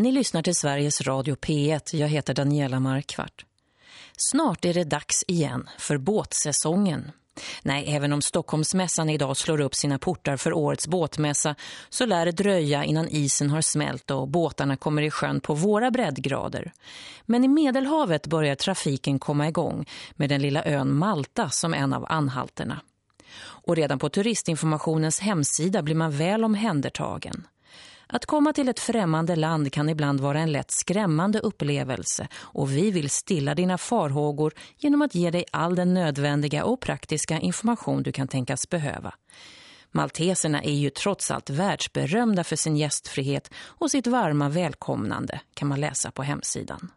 Ni lyssnar till Sveriges Radio P1. Jag heter Daniela Markvart. Snart är det dags igen för båtsäsongen. Nej, även om Stockholmsmässan idag slår upp sina portar för årets båtmässa så lär det dröja innan isen har smält och båtarna kommer i sjön på våra breddgrader. Men i Medelhavet börjar trafiken komma igång med den lilla ön Malta som en av anhalterna. Och redan på turistinformationens hemsida blir man väl omhändertagen. Att komma till ett främmande land kan ibland vara en lätt skrämmande upplevelse och vi vill stilla dina farhågor genom att ge dig all den nödvändiga och praktiska information du kan tänkas behöva. Malteserna är ju trots allt världsberömda för sin gästfrihet och sitt varma välkomnande kan man läsa på hemsidan.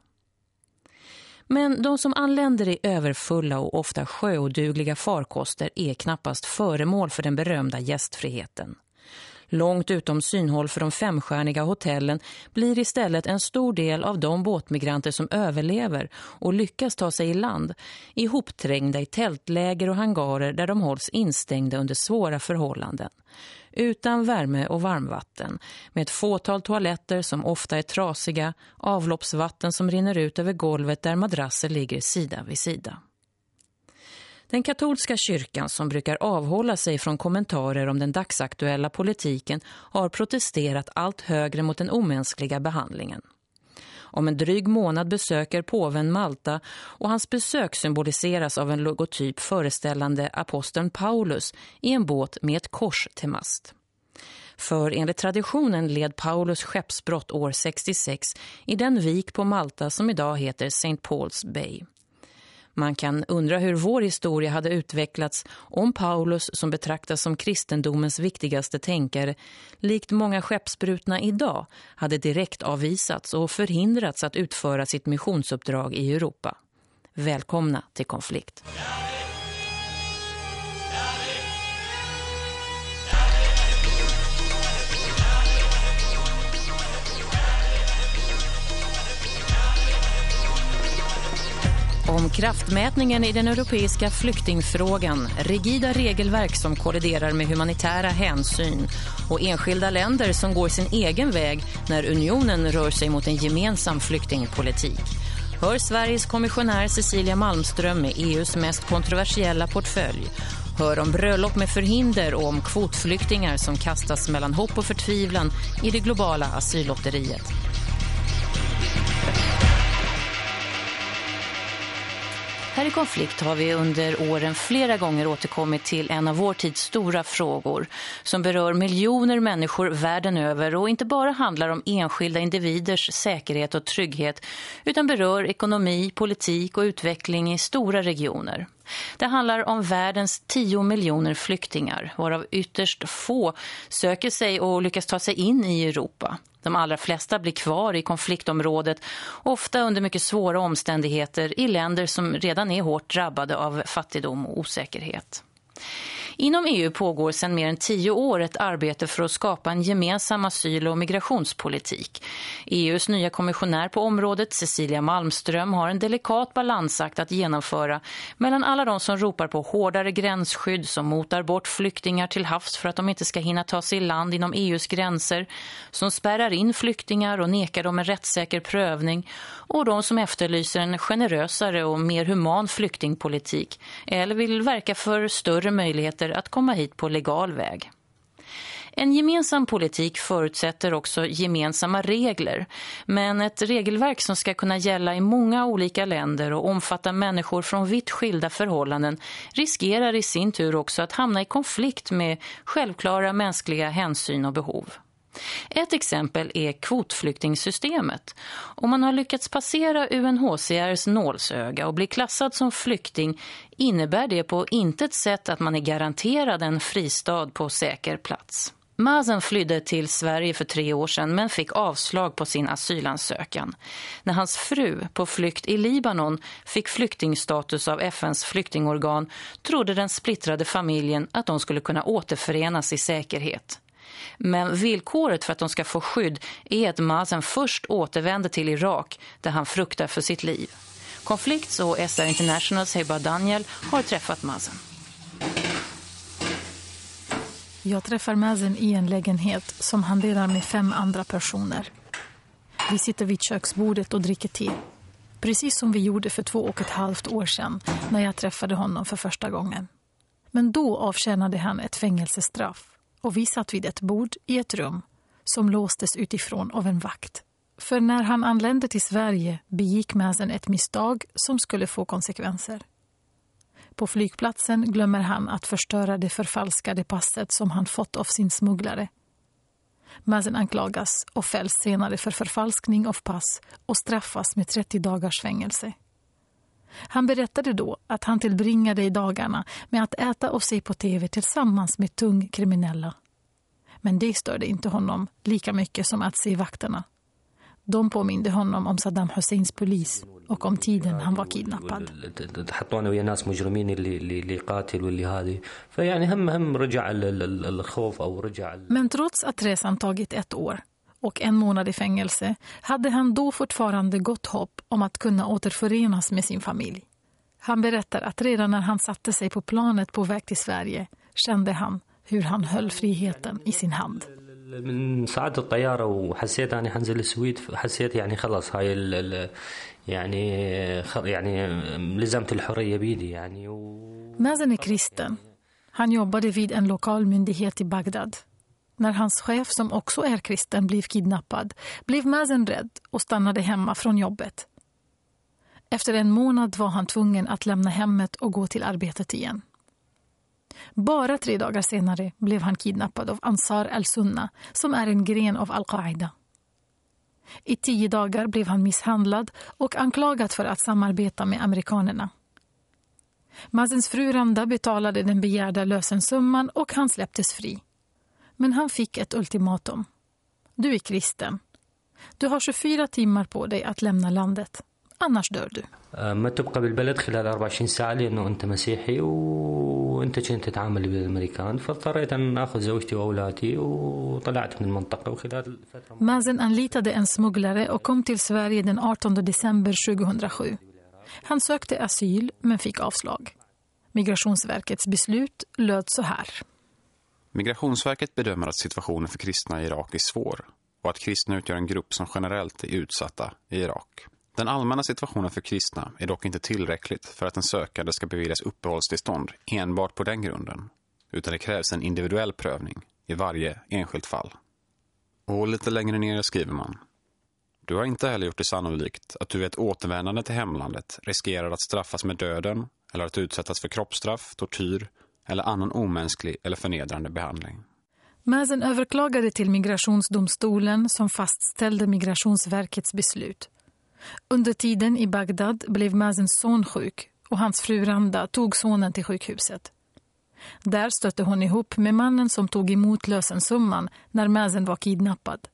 Men de som anländer i överfulla och ofta sjöodugliga farkoster är knappast föremål för den berömda gästfriheten långt utom synhåll för de femstjärniga hotellen blir istället en stor del av de båtmigranter som överlever och lyckas ta sig i land ihopträngda i tältläger och hangarer där de hålls instängda under svåra förhållanden. Utan värme och varmvatten, med ett fåtal toaletter som ofta är trasiga, avloppsvatten som rinner ut över golvet där madrasser ligger sida vid sida. Den katolska kyrkan som brukar avhålla sig från kommentarer om den dagsaktuella politiken har protesterat allt högre mot den omänskliga behandlingen. Om en dryg månad besöker påven Malta och hans besök symboliseras av en logotyp föreställande aposteln Paulus i en båt med ett kors till mast. För enligt traditionen led Paulus skeppsbrott år 66 i den vik på Malta som idag heter St. Paul's Bay. Man kan undra hur vår historia hade utvecklats om Paulus som betraktas som kristendomens viktigaste tänkare likt många skeppsbrutna idag hade direkt avvisats och förhindrats att utföra sitt missionsuppdrag i Europa. Välkomna till konflikt. Om kraftmätningen i den europeiska flyktingfrågan, rigida regelverk som kolliderar med humanitära hänsyn och enskilda länder som går sin egen väg när unionen rör sig mot en gemensam flyktingpolitik. Hör Sveriges kommissionär Cecilia Malmström med EUs mest kontroversiella portfölj. Hör om bröllop med förhinder och om kvotflyktingar som kastas mellan hopp och förtvivlan i det globala asyllotteriet. Här i konflikt har vi under åren flera gånger återkommit till en av vår tids stora frågor som berör miljoner människor världen över och inte bara handlar om enskilda individers säkerhet och trygghet utan berör ekonomi, politik och utveckling i stora regioner. Det handlar om världens 10 miljoner flyktingar varav ytterst få söker sig och lyckas ta sig in i Europa. De allra flesta blir kvar i konfliktområdet, ofta under mycket svåra omständigheter i länder som redan är hårt drabbade av fattigdom och osäkerhet. Inom EU pågår sedan mer än tio år ett arbete för att skapa en gemensam asyl- och migrationspolitik. EUs nya kommissionär på området, Cecilia Malmström, har en delikat balansakt att genomföra mellan alla de som ropar på hårdare gränsskydd som motar bort flyktingar till havs för att de inte ska hinna ta sig i land inom EUs gränser, som spärrar in flyktingar och nekar dem en rättssäker prövning och de som efterlyser en generösare och mer human flyktingpolitik eller vill verka för större möjligheter att komma hit på legal väg. En gemensam politik förutsätter också gemensamma regler, men ett regelverk som ska kunna gälla i många olika länder och omfatta människor från vitt skilda förhållanden riskerar i sin tur också att hamna i konflikt med självklara mänskliga hänsyn och behov. Ett exempel är kvotflyktingsystemet. Om man har lyckats passera UNHCRs nålsöga och bli klassad som flykting innebär det på intet sätt att man är garanterad en fristad på säker plats. Mazen flydde till Sverige för tre år sedan men fick avslag på sin asylansökan. När hans fru på flykt i Libanon fick flyktingstatus av FNs flyktingorgan trodde den splittrade familjen att de skulle kunna återförenas i säkerhet. Men villkoret för att de ska få skydd är att Mazen först återvänder till Irak där han fruktar för sitt liv. Konflikts och SR Internationals Heba Daniel har träffat Mazen. Jag träffar Mazen i en lägenhet som han delar med fem andra personer. Vi sitter vid köksbordet och dricker te. Precis som vi gjorde för två och ett halvt år sedan när jag träffade honom för första gången. Men då avtjänade han ett fängelsestraff och vi satt vid ett bord i ett rum som låstes utifrån av en vakt. För när han anlände till Sverige begick Mazen ett misstag som skulle få konsekvenser. På flygplatsen glömmer han att förstöra det förfalskade passet som han fått av sin smugglare. Mazen anklagas och fälls senare för förfalskning av pass och straffas med 30 dagars fängelse. Han berättade då att han tillbringade i dagarna med att äta och se på tv tillsammans med tung kriminella. Men det störde inte honom lika mycket som att se vakterna. De påminde honom om Saddam Husseins polis och om tiden han var kidnappad. Men trots att resan tagit ett år och en månad i fängelse hade han då fortfarande gott hopp om att kunna återförenas med sin familj. Han berättar att redan när han satte sig på planet på väg till Sverige kände han hur han höll friheten i sin hand. من صعدت الطيارة وحسيت أني حنزل السويد حسيت يعني خلص هاي ال يعني يعني لزمت الحرية بيدي يعني و... Mazen är kristen. Han jobbade vid en lokal myndighet i Bagdad. när hans chef, som också är kristen, blev kidnappad blev Mazen rädd och stannade hemma från jobbet. Efter en månad var han tvungen att lämna hemmet och gå till arbetet igen. Bara tre dagar senare blev han kidnappad av Ansar al-Sunna som är en gren av al-Qaida. I tio dagar blev han misshandlad och anklagad för att samarbeta med amerikanerna. Mazens fru Randa betalade den begärda lösensumman och han släpptes fri. Men han fick ett ultimatum. Du är kristen. Du har 24 timmar på dig att lämna landet. Annars dör du. ما تبقى بالبلد خلال 24 ساعة لأنه أنت مسيحي وأنت كنت تتعامل بالأمريكان فاضطريت أن أخذ زوجتي وأولادي وطلعت من المنطقة وخلال فترة Mazen anlitade en smugglare och kom till Sverige den 18 december 2007. Han sökte asyl men fick avslag. Migrationsverkets beslut löd så här. Migrationsverket bedömer att situationen för kristna i Irak är svår och att kristna utgör en grupp som generellt är utsatta i Irak. Den allmänna situationen för kristna är dock inte tillräckligt för att en sökande ska beviljas uppehållstillstånd enbart på den grunden, utan det krävs en individuell prövning i varje enskilt fall. Och lite längre ner skriver man. Du har inte heller gjort det sannolikt att du vid ett återvändande till hemlandet riskerar att straffas med döden eller att utsättas för kroppsstraff, tortyr eller annan omänsklig eller förnedrande behandling. Mazen överklagade till migrationsdomstolen som fastställde migrationsverkets beslut. Under tiden i Bagdad blev Mazens son sjuk och hans fru Randa tog sonen till sjukhuset. Där stötte hon ihop med mannen som tog emot lösensumman när Mazen var kidnappad.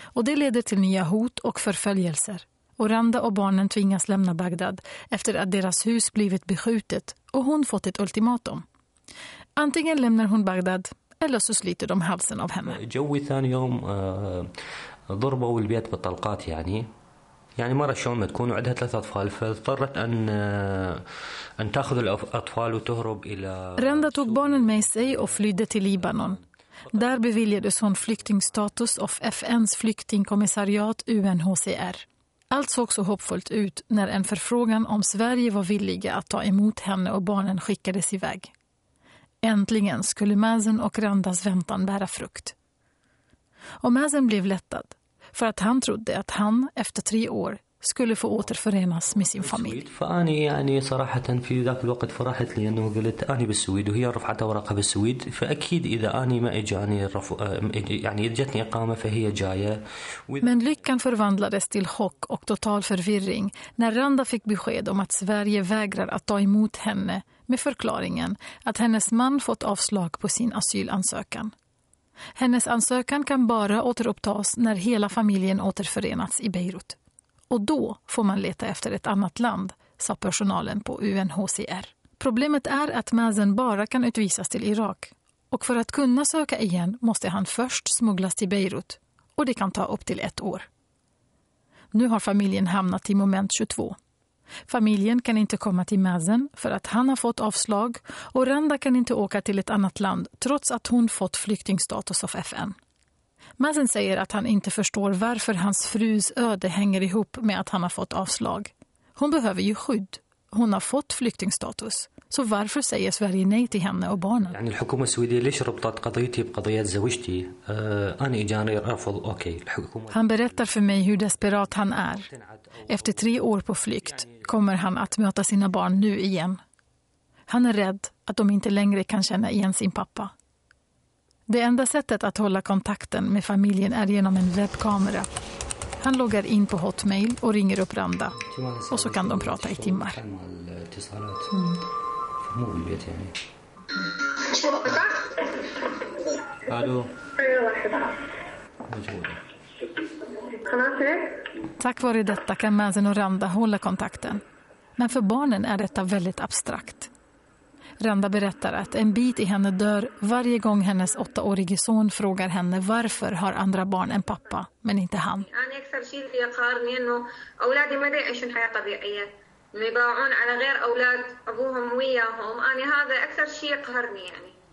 Och det leder till nya hot och förföljelser. Och Randa och barnen tvingas lämna Bagdad efter att deras hus blivit beskjutet och hon fått ett ultimatum. Antingen lämnar hon Bagdad eller så sliter de halsen av henne. يعني مرة شلون ما تكون وعندها ثلاث أطفال فاضطرت أن أن تأخذ الأطفال وتهرب إلى Renda tog barnen med sig och flydde till Libanon. Där beviljades hon flyktingstatus av FNs flyktingkommissariat UNHCR. Allt såg så hoppfullt ut när en förfrågan om Sverige var villiga att ta emot henne och barnen skickades iväg. Äntligen skulle Mazen och Randas väntan bära frukt. Och Mazen blev lättad för att han trodde att han efter tre år skulle få återförenas med sin familj. فأني يعني صراحة في ذاك الوقت فرحت لأنه قلت أنا بالسويد وهي رفعت أوراقها بالسويد فأكيد إذا أني ما إجاني رفو يعني إجتني إقامة فهي جاية Men lyckan förvandlades till chock och total förvirring när Randa fick besked om att Sverige vägrar att ta emot henne med förklaringen att hennes man fått avslag på sin asylansökan. Hennes ansökan kan bara återupptas när hela familjen återförenats i Beirut. Och då får man leta efter ett annat land, sa personalen på UNHCR. Problemet är att Mazen bara kan utvisas till Irak. Och för att kunna söka igen måste han först smugglas till Beirut. Och det kan ta upp till ett år. Nu har familjen hamnat i moment 22. Familjen kan inte komma till Mazen för att han har fått avslag och Randa kan inte åka till ett annat land trots att hon fått flyktingstatus av FN. Mazen säger att han inte förstår varför hans frus öde hänger ihop med att han har fått avslag. Hon behöver ju skydd Hon har fått flyktingstatus. Så varför säger Sverige nej till henne och barnen? يعني الحكومة السويدية ليش ربطت قضيتي بقضيات زوجتي؟ آه أنا إجاني رفض أوكي الحكومة Han berättar för mig hur desperat han är. Efter tre år på flykt kommer han att möta sina barn nu igen. Han är rädd att de inte längre kan känna igen sin pappa. Det enda sättet att hålla kontakten med familjen är genom en webbkamera. han loggar in på Hotmail och ringer upp Randa. Och så kan de prata i timmar. Mm. Tack vare detta kan Mazen och Randa hålla kontakten. Men för barnen är detta väldigt abstrakt. Renda berättar att en bit i henne dör varje gång hennes åttaårige son frågar henne varför har andra barn en pappa men inte han.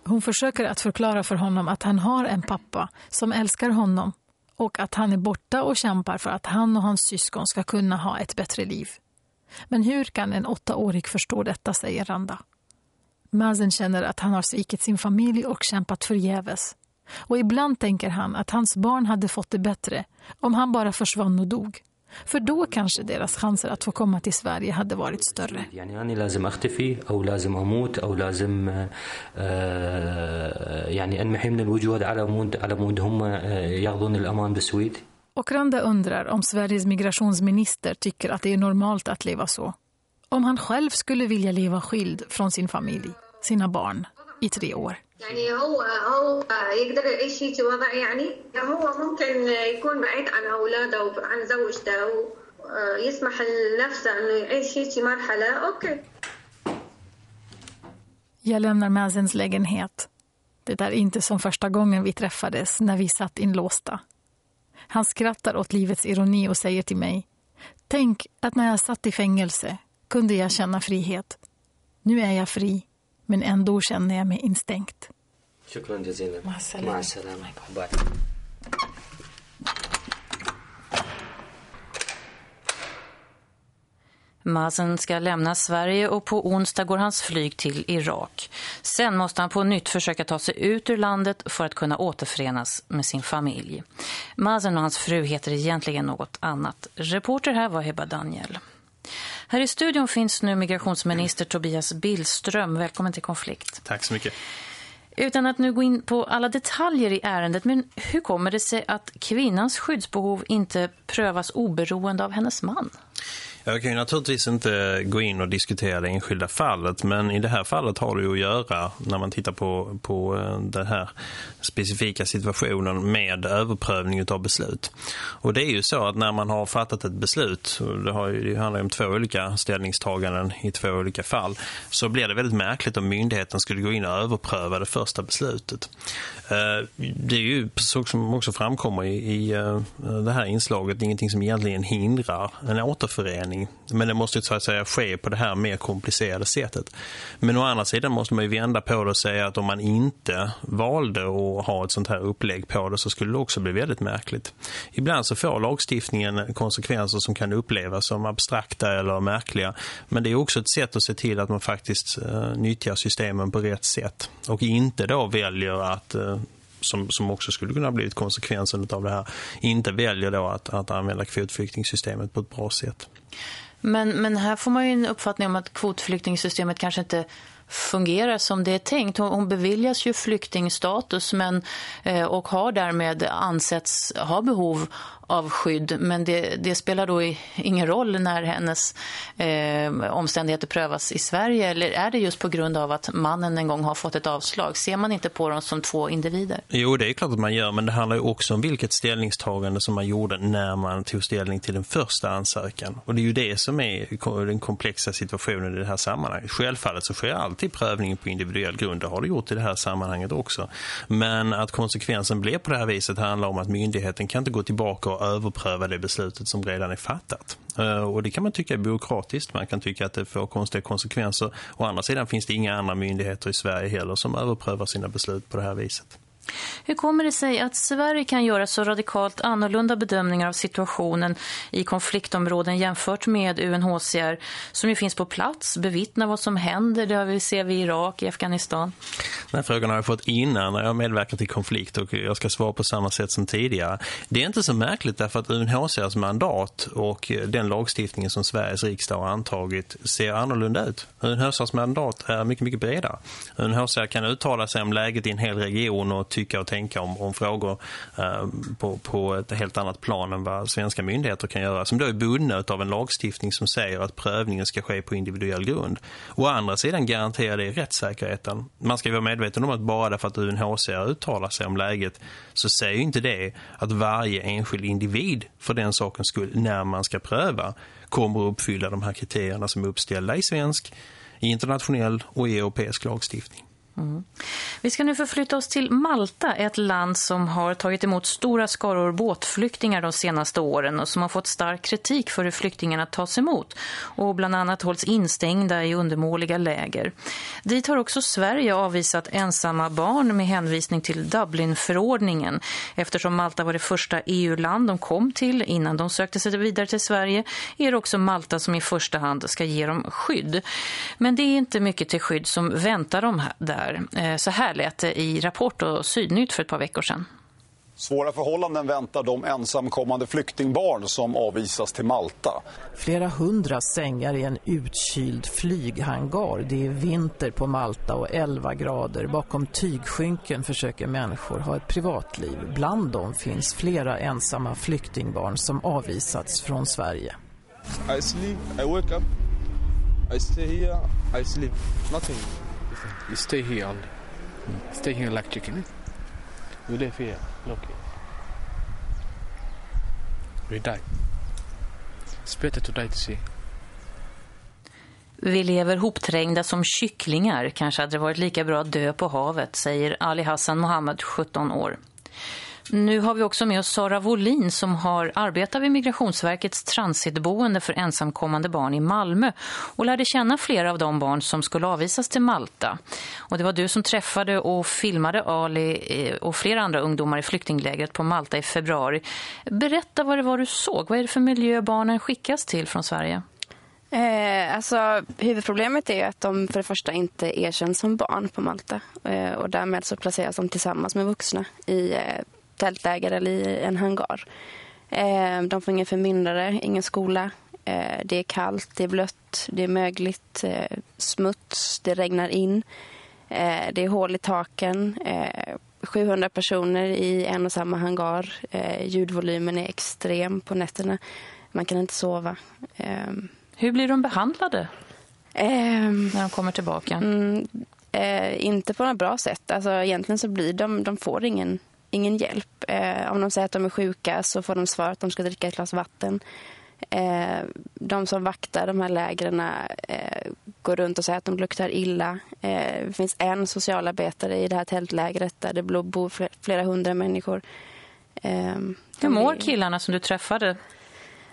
Hon försöker att förklara för honom att han har en pappa som älskar honom och att han är borta och kämpar för att han och hans syskon ska kunna ha ett bättre liv. Men hur kan en åttaårig förstå detta, säger Randa. Mazen känner att han har svikit sin familj och kämpat förgäves. Och ibland tänker han att hans barn hade fått det bättre om han bara försvann och dog. För då kanske deras chanser att få komma till Sverige hade varit större. Och Randa undrar om Sveriges migrationsminister tycker att det är normalt att leva så. Om han själv skulle vilja leva skild från sin familj sina barn, i tre år. يعني هو هو يقدر يعيش هيك وضع يعني هو ممكن يكون بعيد عن أولاده وعن زوجته ويسمح لنفسه إنه يعيش هيك مرحلة أوكي Jag lämnar Mazens lägenhet. Det är inte som första gången vi träffades när vi satt inlåsta. Han skrattar åt livets ironi och säger till mig Tänk att när jag satt i fängelse kunde jag känna frihet. Nu är jag fri, Men ändå känner jag mig instängt. Mazen ska lämna Sverige och på onsdag går hans flyg till Irak. Sen måste han på nytt försöka ta sig ut ur landet för att kunna återförenas med sin familj. Mazen och hans fru heter egentligen något annat. Reporter här var Heba Daniel. Här i studion finns nu migrationsminister Tobias Billström. Välkommen till Konflikt. Tack så mycket. Utan att nu gå in på alla detaljer i ärendet, men hur kommer det sig att kvinnans skyddsbehov inte prövas oberoende av hennes man? Jag kan ju naturligtvis inte gå in och diskutera det enskilda fallet men i det här fallet har det ju att göra när man tittar på, på eh, den här specifika situationen med överprövning av beslut. Och det är ju så att när man har fattat ett beslut, och det, har det handlar ju om två olika ställningstaganden i två olika fall, så blir det väldigt märkligt om myndigheten skulle gå in och överpröva det första beslutet. Eh, det är ju så som också framkommer i, i eh, det här inslaget ingenting som egentligen hindrar en återförening. Men det måste ju så att säga ske på det här mer komplicerade sättet. Men å andra sidan måste man ju vända på det och säga att om man inte valde att ha ett sånt här upplägg på det så skulle det också bli väldigt märkligt. Ibland så får lagstiftningen konsekvenser som kan upplevas som abstrakta eller märkliga. Men det är också ett sätt att se till att man faktiskt eh, nyttjar systemen på rätt sätt. Och inte då väljer att som, som också skulle kunna bli konsekvensen av det här, inte väljer då att, att använda kvotflyktingsystemet på ett bra sätt. Men, men här får man ju en uppfattning om att kvotflyktingsystemet kanske inte fungerar som det är tänkt. Hon, beviljas ju flyktingstatus men, eh, och har därmed ansetts ha behov av skydd. Men det, det spelar då ingen roll när hennes eh, omständigheter prövas i Sverige. Eller är det just på grund av att mannen en gång har fått ett avslag? Ser man inte på dem som två individer? Jo, det är klart att man gör, men det handlar ju också om vilket ställningstagande som man gjorde när man tog ställning till den första ansökan. Och det är ju det som är den komplexa situationen i det här sammanhanget. Självfallet så sker allt alltid prövningen på individuell grund, det har det gjort i det här sammanhanget också. Men att konsekvensen blev på det här viset handlar om att myndigheten kan inte gå tillbaka och överpröva det beslutet som redan är fattat. Eh, och det kan man tycka är byråkratiskt, man kan tycka att det får konstiga konsekvenser. Å andra sidan finns det inga andra myndigheter i Sverige heller som överprövar sina beslut på det här viset. Hur kommer det sig att Sverige kan göra så radikalt annorlunda bedömningar av situationen i konfliktområden jämfört med UNHCR som ju finns på plats, bevittnar vad som händer, det har vi ser vi i Irak, i Afghanistan? Den här frågan har jag fått innan när jag medverkat i konflikt och jag ska svara på samma sätt som tidigare. Det är inte så märkligt därför att UNHCRs mandat och den lagstiftningen som Sveriges riksdag har antagit ser annorlunda ut. UNHCRs mandat är mycket, mycket bredare. UNHCR kan uttala sig om läget i en hel region och tycka och tänka om, om frågor eh, på, på ett helt annat plan än vad svenska myndigheter kan göra. Som då är bundna av en lagstiftning som säger att prövningen ska ske på individuell grund. Å andra sidan garanterar det rättssäkerheten. Man ska vara medveten om att bara därför att UNHCR uttalar sig om läget så säger inte det att varje enskild individ för den sakens skull när man ska pröva kommer att uppfylla de här kriterierna som är uppställda i svensk, i internationell och i europeisk lagstiftning. Mm. Vi ska nu förflytta oss till Malta, ett land som har tagit emot stora skaror båtflyktingar de senaste åren och som har fått stark kritik för hur flyktingarna tas emot och bland annat hålls instängda i undermåliga läger. Dit har också Sverige avvisat ensamma barn med hänvisning till Dublinförordningen eftersom Malta var det första EU-land de kom till innan de sökte sig vidare till Sverige är det också Malta som i första hand ska ge dem skydd. Men det är inte mycket till skydd som väntar dem där där. Eh, så här lät det i Rapport och Sydnytt för ett par veckor sedan. Svåra förhållanden väntar de ensamkommande flyktingbarn som avvisas till Malta. Flera hundra sängar i en utkyld flyghangar. Det är vinter på Malta och 11 grader. Bakom tygskynken försöker människor ha ett privatliv. Bland dem finns flera ensamma flyktingbarn som avvisats från Sverige. I sleep, I wake up, I stay here, I sleep, nothing. You stay here only. Stay here like chicken. You live here. Look. We die. It's better to die to see. Vi lever hopträngda som kycklingar. Kanske hade det varit lika bra att dö på havet, säger Ali Hassan Mohammed, 17 år. Nu har vi också med oss Sara Wollin som har arbetat vid Migrationsverkets transitboende för ensamkommande barn i Malmö och lärde känna flera av de barn som skulle avvisas till Malta. Och det var du som träffade och filmade Ali eh, och flera andra ungdomar i flyktinglägret på Malta i februari. Berätta vad det var du såg. Vad är det för miljö barnen skickas till från Sverige? Eh, alltså, huvudproblemet är att de för det första inte erkänns som barn på Malta. Eh, och därmed så placeras de tillsammans med vuxna i eh, tältläger eller i en hangar. Eh, de får ingen förmyndare, ingen skola. Eh, det är kallt, det är blött, det är mögligt, eh, smuts, det regnar in. det är hål i taken. 700 personer i en och samma hangar. ljudvolymen är extrem på nätterna. Man kan inte sova. Hur blir de behandlade när de kommer tillbaka? Mm, inte på något bra sätt. Alltså, egentligen så blir de, de får ingen ingen hjälp. Eh, om de säger att de är sjuka så får de svar att de ska dricka ett glas vatten. Eh, de som vaktar de här lägren eh, går runt och säger att de luktar illa. Eh, det finns en socialarbetare i det här tältlägret där det bor flera hundra människor. Eh, Hur mår killarna som du träffade?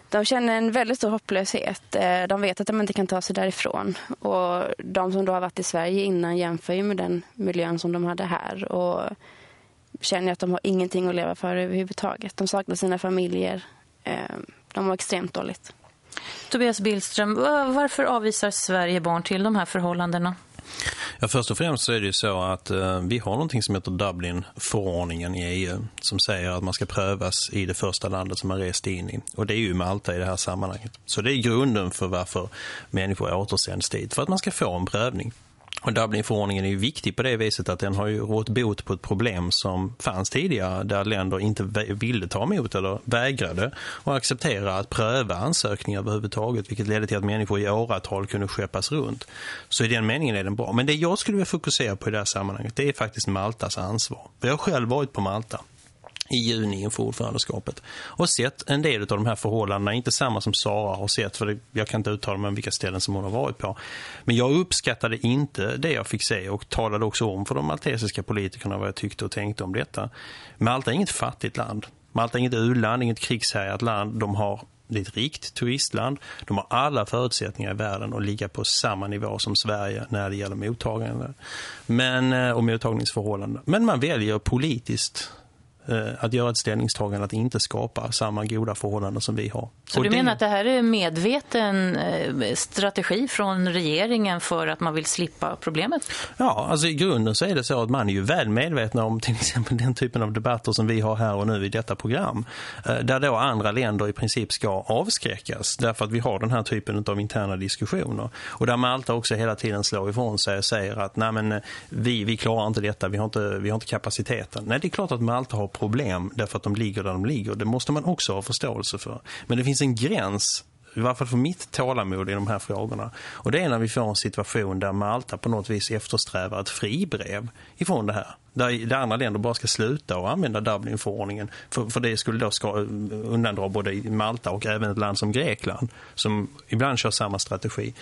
De känner en väldigt stor hopplöshet. Eh, de vet att de inte kan ta sig därifrån. Och de som då har varit i Sverige innan jämför ju med den miljön som de hade här. Och känner att de har ingenting att leva för överhuvudtaget. De saknar sina familjer. Eh, de har extremt dåligt. Tobias Billström, varför avvisar Sverige barn till de här förhållandena? Ja, först och främst så är det ju så att eh, vi har någonting som heter Dublin-förordningen i EU som säger att man ska prövas i det första landet som man rest in i. Och det är ju Malta i det här sammanhanget. Så det är grunden för varför människor återsänds dit, för att man ska få en prövning. Och Dublinförordningen är ju viktig på det viset att den har ju rått bot på ett problem som fanns tidigare där länder inte ville ta emot eller vägrade och acceptera att pröva ansökningar överhuvudtaget vilket ledde till att människor i åratal kunde skeppas runt. Så i den meningen är den bra. Men det jag skulle vilja fokusera på i det här sammanhanget det är faktiskt Maltas ansvar. För jag har själv varit på Malta i juni inför ordförandeskapet. Och sett en del av de här förhållandena, inte samma som Sara har sett, för jag kan inte uttala mig om vilka ställen som hon har varit på. Men jag uppskattade inte det jag fick se och talade också om för de maltesiska politikerna vad jag tyckte och tänkte om detta. Malta är inget fattigt land. Malta är inget u-land, inget krigshärjat land. De har det är ett rikt turistland. De har alla förutsättningar i världen att ligga på samma nivå som Sverige när det gäller mottagande men, eh, och mottagningsförhållanden. Men man väljer politiskt att göra ett ställningstagande att inte skapa samma goda förhållanden som vi har. Så och du menar att det här är medveten eh, strategi från regeringen för att man vill slippa problemet? Ja, alltså i grunden så är det så att man är ju väl medveten om till exempel den typen av debatter som vi har här och nu i detta program. Eh, där då andra länder i princip ska avskräckas därför att vi har den här typen av interna diskussioner. Och där Malta också hela tiden slår ifrån sig och säger att nej men vi, vi klarar inte detta, vi har inte, vi har inte kapaciteten. Nej, det är klart att Malta har problem därför att de ligger där de ligger. Det måste man också ha förståelse för. Men det finns en gräns i varje fall för mitt tålamod i de här frågorna. Och det är när vi får en situation där Malta på något vis eftersträvar ett fribrev ifrån det här. Där, där andra länder bara ska sluta och använda Dublinförordningen. För, för det skulle då ska undandra både Malta och även ett land som Grekland som ibland kör samma strategi.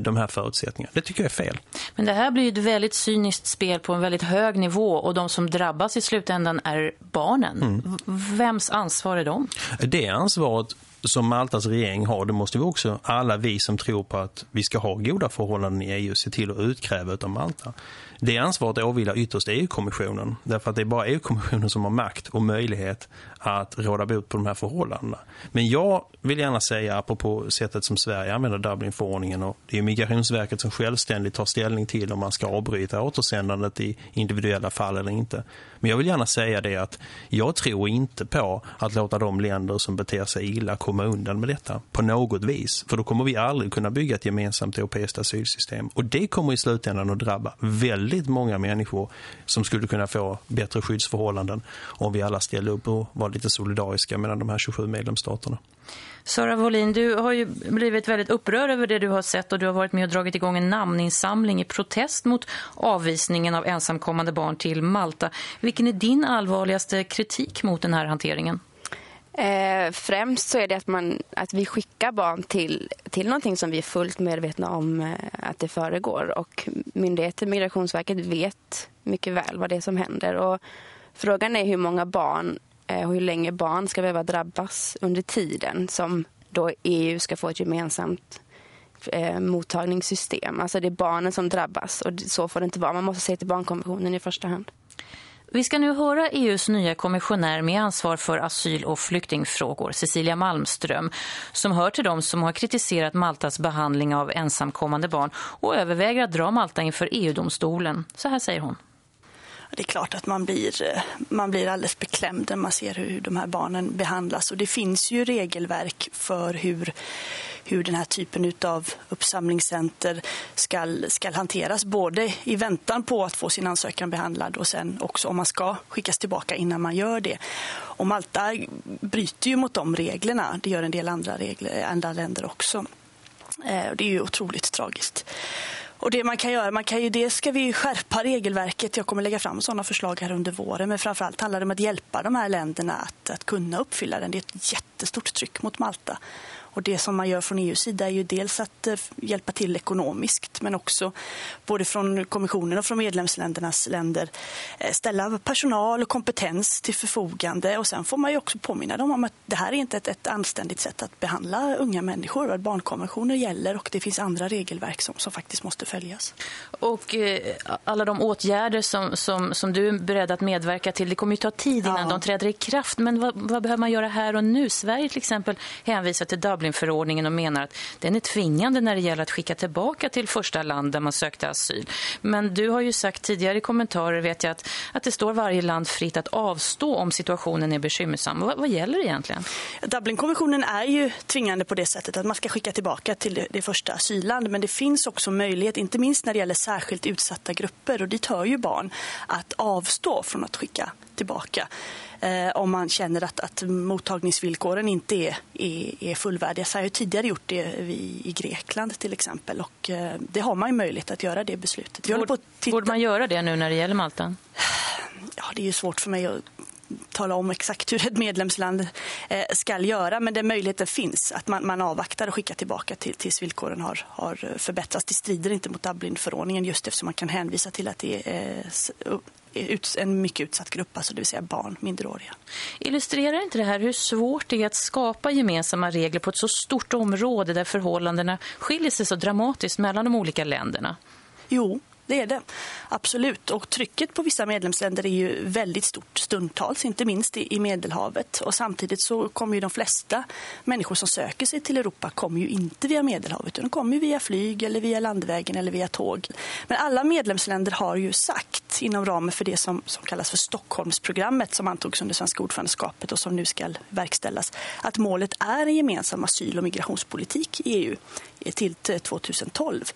De, här förutsättningarna. Det tycker jag är fel. Men det här blir ett väldigt cyniskt spel på en väldigt hög nivå och de som drabbas i slutändan är barnen. Mm. Vems ansvar är de? Det ansvaret som Maltas regering har, det måste vi också, alla vi som tror på att vi ska ha goda förhållanden i EU, se till att utkräva av Malta. Det ansvaret åvilar ytterst EU-kommissionen. Därför att det är bara EU-kommissionen som har makt och möjlighet att råda bot på de här förhållandena. Men jag vill gärna säga, apropå sättet som Sverige använder Dublinförordningen och det är Migrationsverket som självständigt tar ställning till om man ska avbryta återsändandet i individuella fall eller inte. Men jag vill gärna säga det att jag tror inte på att låta de länder som beter sig illa komma undan med detta på något vis. För då kommer vi aldrig kunna bygga ett gemensamt europeiskt asylsystem. Och det kommer i slutändan att drabba väldigt många människor som skulle kunna få bättre skyddsförhållanden om vi alla ställer upp och var lite solidariska mellan de här 27 medlemsstaterna. Sara Wåhlin, du har ju blivit väldigt upprörd över det du har sett och du har varit med och dragit igång en namninsamling i protest mot avvisningen av ensamkommande barn till Malta. Vilken är din allvarligaste kritik mot den här hanteringen? Eh, främst så är det att, man, att vi skickar barn till, till någonting som vi är fullt medvetna om eh, att det föregår. Och myndigheten, Migrationsverket, vet mycket väl vad det är som händer. Och frågan är hur många barn Eh, och hur länge barn ska behöva drabbas under tiden som då EU ska få ett gemensamt eh, mottagningssystem. Alltså det är barnen som drabbas och så får det inte vara. Man måste se till barnkonventionen i första hand. Vi ska nu höra EUs nya kommissionär med ansvar för asyl- och flyktingfrågor, Cecilia Malmström, som hör till dem som har kritiserat Maltas behandling av ensamkommande barn och överväger att dra Malta inför EU-domstolen. Så här säger hon. Det är klart att man blir, man blir alldeles beklämd när man ser hur de här barnen behandlas. Och det finns ju regelverk för hur, hur den här typen av uppsamlingscenter ska, ska hanteras. Både i väntan på att få sin ansökan behandlad och sen också om man ska skickas tillbaka innan man gör det. Och Malta bryter ju mot de reglerna. Det gör en del andra, regler, andra länder också. Eh, det är ju otroligt tragiskt. Och det man kan göra, man kan ju, det ska vi skärpa regelverket. Jag kommer lägga fram sådana förslag här under våren. Men framförallt handlar det om att hjälpa de här länderna att, att kunna uppfylla den. Det är ett jättestort tryck mot Malta. Och det som man gör från EUs sida är ju dels att eh, hjälpa till ekonomiskt men också både från kommissionen och från medlemsländernas länder eh, ställa personal och kompetens till förfogande och sen får man ju också påminna dem om att det här är inte ett, ett anständigt sätt att behandla unga människor. Att barnkonventioner gäller och det finns andra regelverk som, som faktiskt måste följas. Och eh, alla de åtgärder som, som, som du är beredd att medverka till, det kommer ju ta tid innan ja. de träder i kraft. Men vad, vad behöver man göra här och nu? Sverige till exempel hänvisar till Dublin Dublinförordningen och menar att den är tvingande när det gäller att skicka tillbaka till första land där man sökte asyl. Men du har ju sagt tidigare i kommentarer vet jag att, att det står varje land fritt att avstå om situationen är bekymmersam. Vad, vad gäller egentligen? Dublinkonventionen är ju tvingande på det sättet att man ska skicka tillbaka till det, det första asylland. Men det finns också möjlighet, inte minst när det gäller särskilt utsatta grupper och dit hör ju barn, att avstå från att skicka tillbaka eh, om man känner att, att mottagningsvillkoren inte är, är, är fullvärdiga. Så jag har tidigare gjort det i, i Grekland till exempel och eh, det har man ju möjlighet att göra det beslutet. Borde, borde man göra det nu när det gäller Malta? Ja, det är ju svårt för mig att tala om exakt hur ett medlemsland eh, ska göra. Men den möjligheten finns att man, man avvaktar och skickar tillbaka till, tills villkoren har, har förbättrats. Det strider inte mot Dublinförordningen just eftersom man kan hänvisa till att det är en mycket utsatt grupp, alltså det vill säga barn, minderåriga. Illustrerar inte det här hur svårt det är att skapa gemensamma regler på ett så stort område där förhållandena skiljer sig så dramatiskt mellan de olika länderna? Jo, det är det. Absolut. Och trycket på vissa medlemsländer är ju väldigt stort stundtals, inte minst i Medelhavet. Och samtidigt så kommer ju de flesta människor som söker sig till Europa kommer ju inte via Medelhavet. De kommer via flyg eller via landvägen eller via tåg. Men alla medlemsländer har ju sagt inom ramen för det som, som kallas för Stockholmsprogrammet som antogs under svenska ordförandeskapet och som nu ska verkställas, att målet är en gemensam asyl- och migrationspolitik i EU till 2012.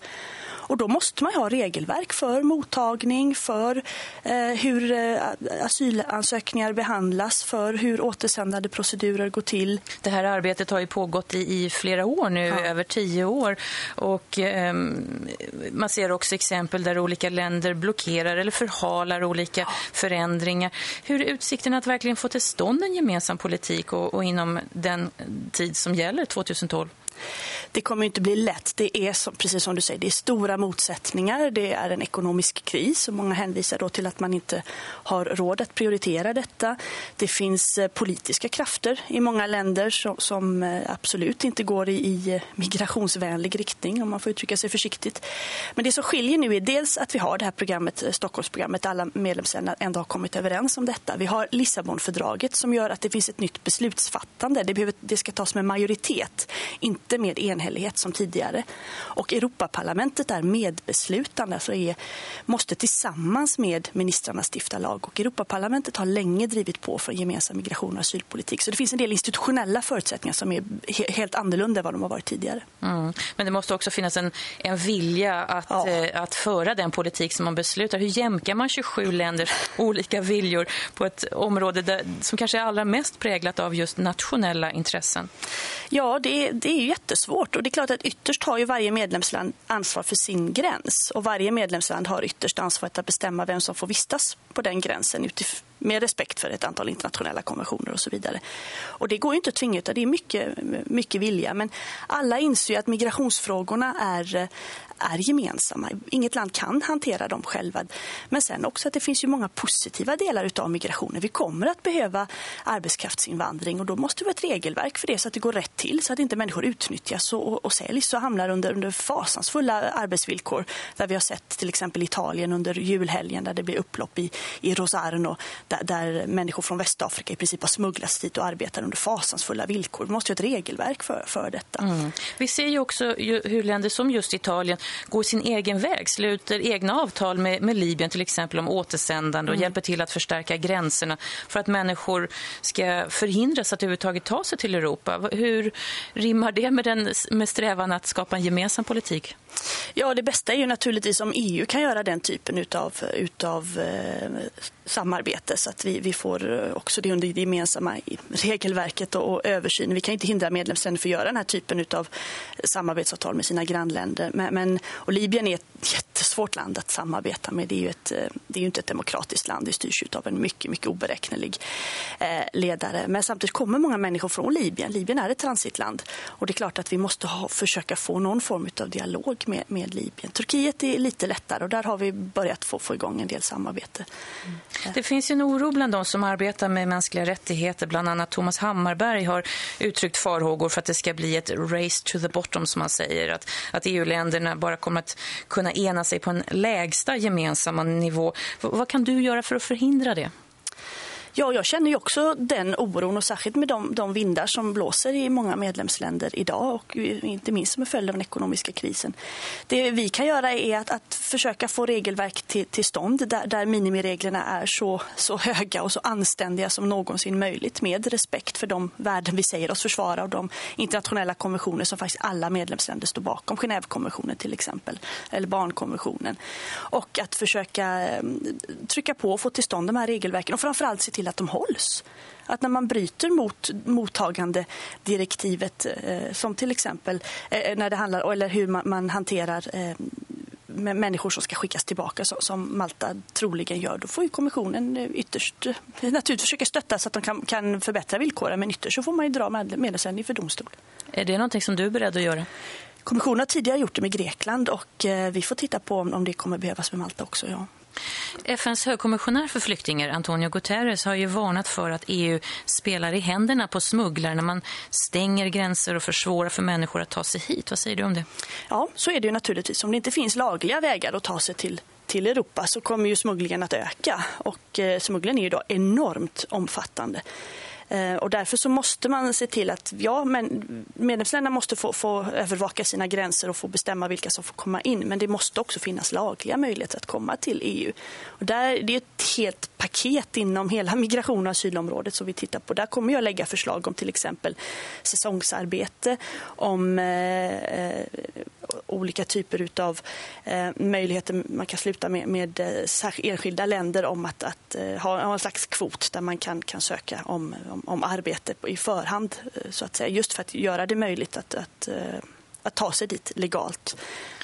Och då måste man ha regelverk för mottagning, för eh, hur eh, asylansökningar behandlas, för hur återsändande procedurer går till. Det här arbetet har ju pågått i, i flera år nu, ja. över tio år. Och eh, man ser också exempel där olika länder blockerar eller förhalar olika förändringar. Hur är utsikten att verkligen få till stånd en gemensam politik och, och inom den tid som gäller 2012? Det kommer inte bli lätt. Det är som, precis som du säger, det är stora motsättningar. Det är en ekonomisk kris och många hänvisar då till att man inte har råd att prioritera detta. Det finns eh, politiska krafter i många länder som, som eh, absolut inte går i, i migrationsvänlig riktning om man får uttrycka sig försiktigt. Men det som skiljer nu är dels att vi har det här programmet, eh, Stockholmsprogrammet, alla medlemsländer ändå har kommit överens om detta. Vi har Lissabonfördraget som gör att det finns ett nytt beslutsfattande. Det, behöver, det ska tas med majoritet, inte med enhet enhällighet som tidigare. Och Europaparlamentet är medbeslutande, så är, måste tillsammans med ministrarna stifta lag. Och Europaparlamentet har länge drivit på för en gemensam migration och asylpolitik. Så det finns en del institutionella förutsättningar som är helt annorlunda än vad de har varit tidigare. Mm. Men det måste också finnas en, en vilja att, ja. eh, att föra den politik som man beslutar. Hur jämkar man 27 länders olika viljor på ett område där, som kanske är allra mest präglat av just nationella intressen? Ja, det, det är jättesvårt. Och det är klart att ytterst har ju varje medlemsland ansvar för sin gräns. Och varje medlemsland har ytterst ansvaret att bestämma vem som får vistas på den gränsen med respekt för ett antal internationella konventioner och så vidare. Och det går ju inte att tvinga utan det är mycket, mycket vilja. Men alla inser ju att migrationsfrågorna är, är gemensamma. Inget land kan hantera dem själva. Men sen också att det finns ju många positiva delar av migrationen. Vi kommer att behöva arbetskraftsinvandring och då måste vi ha ett regelverk för det så att det går rätt till så att inte människor utnyttjas och, och säljs och hamnar under, under fasansfulla arbetsvillkor. Där vi har sett till exempel Italien under julhelgen där det blir upplopp i, i Rosarno där, där människor från Västafrika i princip har smugglats dit och arbetar under fasansfulla villkor. Vi måste ha ett regelverk för, för detta. Mm. Vi ser ju också hur länder som just Italien går sin egen väg, sluter egna avtal med, med Libyen till exempel om återsändande och mm. hjälper till att förstärka gränserna för att människor ska förhindras att överhuvudtaget ta sig till Europa. Hur rimmar det med, den, med strävan att skapa en gemensam politik? Ja, det bästa är ju naturligtvis om EU kan göra den typen utav, utav eh, samarbete så att vi, vi får eh, också det under det gemensamma regelverket och, och översyn. Vi kan inte hindra medlemsländer för att göra den här typen av samarbetsavtal med sina grannländer. Men, men, och Libyen är ett jättesvårt land att samarbeta med. Det är ju, ett, eh, det är ju inte ett demokratiskt land. Det styrs av en mycket, mycket oberäknelig eh, ledare. Men samtidigt kommer många människor från Libyen. Libyen är ett transitland. Och det är klart att vi måste ha, försöka få någon form av dialog med, med Libyen. Turkiet är lite lättare och där har vi börjat få, få igång en del samarbete. Mm. Det finns ju en oro bland de som arbetar med mänskliga rättigheter. Bland annat Thomas Hammarberg har uttryckt farhågor för att det ska bli ett race to the bottom som man säger. Att, att EU-länderna bara kommer att kunna ena sig på en lägsta gemensamma nivå. V vad kan du göra för att förhindra det? Ja, jag känner ju också den oron och särskilt med de, de vindar som blåser i många medlemsländer idag och inte minst som en följd av den ekonomiska krisen. Det vi kan göra är att, att försöka få regelverk till, till stånd där, där minimireglerna är så, så höga och så anständiga som någonsin möjligt med respekt för de värden vi säger oss försvara och de internationella konventioner som faktiskt alla medlemsländer står bakom. Genèvekonventionen till exempel, eller barnkonventionen. Och att försöka eh, trycka på och få till stånd de här regelverken och framförallt se till till att de hålls. Att när man bryter mot mottagande direktivet eh, som till exempel eh, när det handlar eller hur man, man hanterar eh, människor som ska skickas tillbaka som Malta troligen gör, då får ju kommissionen eh, ytterst naturligtvis försöka stötta så att de kan, kan förbättra villkoren men ytterst så får man ju dra medlemsländer inför domstol. Är det någonting som du är beredd att göra? Kommissionen har tidigare gjort det med Grekland och eh, vi får titta på om, om det kommer behövas med Malta också. Ja. FNs högkommissionär för flyktingar Antonio Guterres har ju varnat för att EU spelar i händerna på smugglare när man stänger gränser och försvårar för människor att ta sig hit. Vad säger du om det? Ja, så är det ju naturligtvis. Om det inte finns lagliga vägar att ta sig till till Europa så kommer ju smugglingen att öka och eh, smugglingen är ju då enormt omfattande. Eh, och därför så måste man se till att ja, men medlemsländerna måste få, få övervaka sina gränser och få bestämma vilka som får komma in. Men det måste också finnas lagliga möjligheter att komma till EU. Och där, det är ett helt paket inom hela migration och asylområdet som vi tittar på. Där kommer jag lägga förslag om till exempel säsongsarbete, om eh, eh olika typer av eh, möjligheter man kan sluta med, med eh, enskilda länder om att, att eh, ha, ha en slags kvot där man kan, kan söka om, om, om arbete i förhand så att säga. Just för att göra det möjligt att, att, att ta sig dit legalt.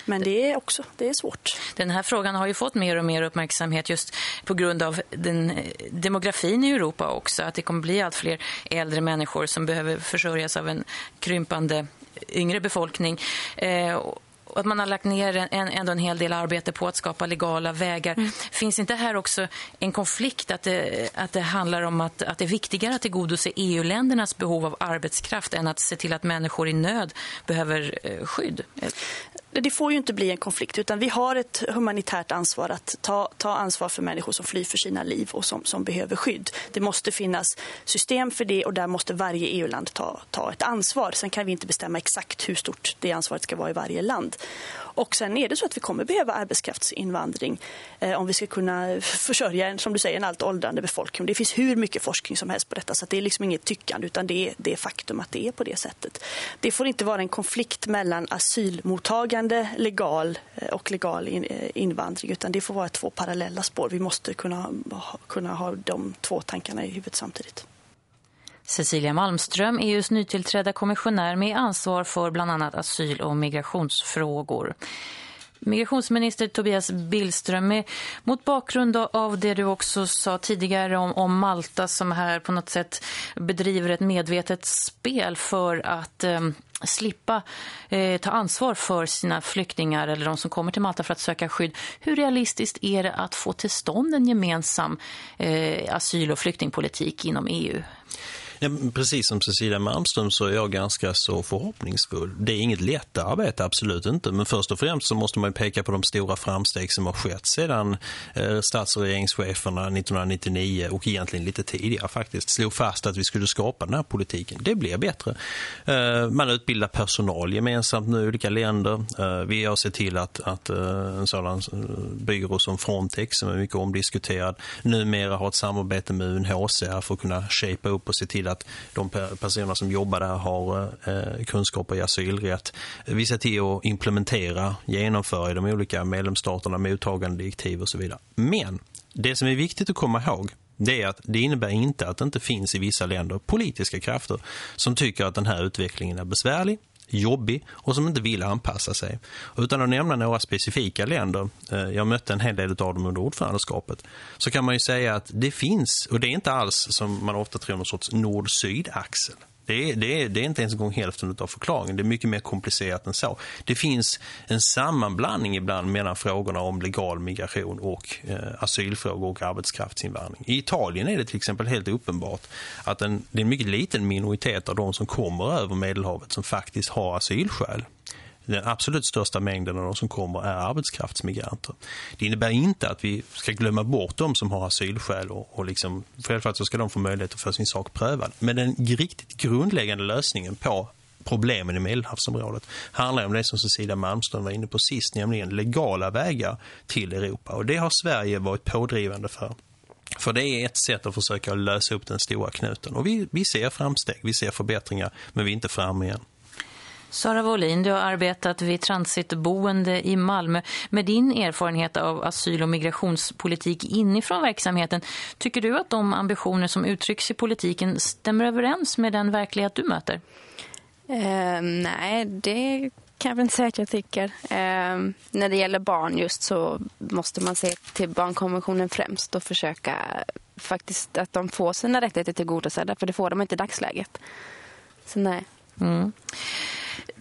Men det är också det är svårt. Den här frågan har ju fått mer och mer uppmärksamhet just på grund av den demografin i Europa också. Att det kommer bli allt fler äldre människor som behöver försörjas av en krympande yngre befolkning. Eh, och att man har lagt ner en, ändå en hel del arbete på att skapa legala vägar. Mm. Finns inte här också en konflikt att det, att det handlar om att, att det är viktigare att tillgodose EU-ländernas behov av arbetskraft än att se till att människor i nöd behöver eh, skydd? det får ju inte bli en konflikt utan vi har ett humanitärt ansvar att ta, ta ansvar för människor som flyr för sina liv och som, som behöver skydd. Det måste finnas system för det och där måste varje EU-land ta, ta ett ansvar. Sen kan vi inte bestämma exakt hur stort det ansvaret ska vara i varje land. Och sen är det så att vi kommer behöva arbetskraftsinvandring eh, om vi ska kunna försörja en, som du säger, en allt åldrande befolkning. Det finns hur mycket forskning som helst på detta så det är liksom inget tyckande utan det är, det faktum att det är på det sättet. Det får inte vara en konflikt mellan asylmottagande, legal eh, och legal in, eh, invandring utan det får vara två parallella spår. Vi måste kunna, kunna ha de två tankarna i huvudet samtidigt. Cecilia Malmström, EUs nytillträdda kommissionär med ansvar för bland annat asyl- och migrationsfrågor. Migrationsminister Tobias Billström, mot bakgrund av det du också sa tidigare om, om Malta som här på något sätt bedriver ett medvetet spel för att eh, slippa eh, ta ansvar för sina flyktingar eller de som kommer till Malta för att söka skydd. Hur realistiskt är det att få till stånd en gemensam eh, asyl- och flyktingpolitik inom EU? Ja, precis som Cecilia Malmström så är jag ganska så förhoppningsfull. Det är inget lätt arbete, absolut inte. Men först och främst så måste man peka på de stora framsteg som har skett sedan eh, stats- och regeringscheferna 1999 och egentligen lite tidigare faktiskt slog fast att vi skulle skapa den här politiken. Det blir bättre. Eh, man utbildar personal gemensamt nu i olika länder. Eh, vi har sett till att, att eh, en sådan eh, byrå som Frontex som är mycket omdiskuterad numera har ett samarbete med UNHCR för att kunna shapea upp och se till att de personer som jobbar där har eh, kunskaper i asylrätt. Vi ser till att implementera, genomföra i de olika medlemsstaterna mottagande direktiv och så vidare. Men det som är viktigt att komma ihåg det är att det innebär inte att det inte finns i vissa länder politiska krafter som tycker att den här utvecklingen är besvärlig jobbig och som inte vill anpassa sig. Utan att nämna några specifika länder, eh, jag mötte en hel del av dem under ordförandeskapet, så kan man ju säga att det finns, och det är inte alls som man ofta tror någon sorts nord-syd-axel. Det är, det, är, det är inte ens en gång hälften av förklaringen. Det är mycket mer komplicerat än så. Det finns en sammanblandning ibland mellan frågorna om legal migration och eh, asylfrågor och arbetskraftsinvandring. I Italien är det till exempel helt uppenbart att en, det är en mycket liten minoritet av de som kommer över Medelhavet som faktiskt har asylskäl den absolut största mängden av de som kommer är arbetskraftsmigranter. Det innebär inte att vi ska glömma bort de som har asylskäl och, och liksom, självklart så ska de få möjlighet att få sin sak prövad. Men den riktigt grundläggande lösningen på problemen i Medelhavsområdet handlar om det som Cecilia Malmström var inne på sist, nämligen legala vägar till Europa. Och det har Sverige varit pådrivande för. För det är ett sätt att försöka lösa upp den stora knuten. Och vi, vi ser framsteg, vi ser förbättringar, men vi är inte framme igen. Sara Wåhlin, du har arbetat vid transitboende i Malmö. Med din erfarenhet av asyl- och migrationspolitik inifrån verksamheten, tycker du att de ambitioner som uttrycks i politiken stämmer överens med den verklighet du möter? Eh, nej, det kan jag inte säga att jag tycker. Eh, när det gäller barn just så måste man se till barnkonventionen främst och försöka faktiskt att de får sina rättigheter tillgodosedda, för det får de inte i dagsläget. Så nej. Mm.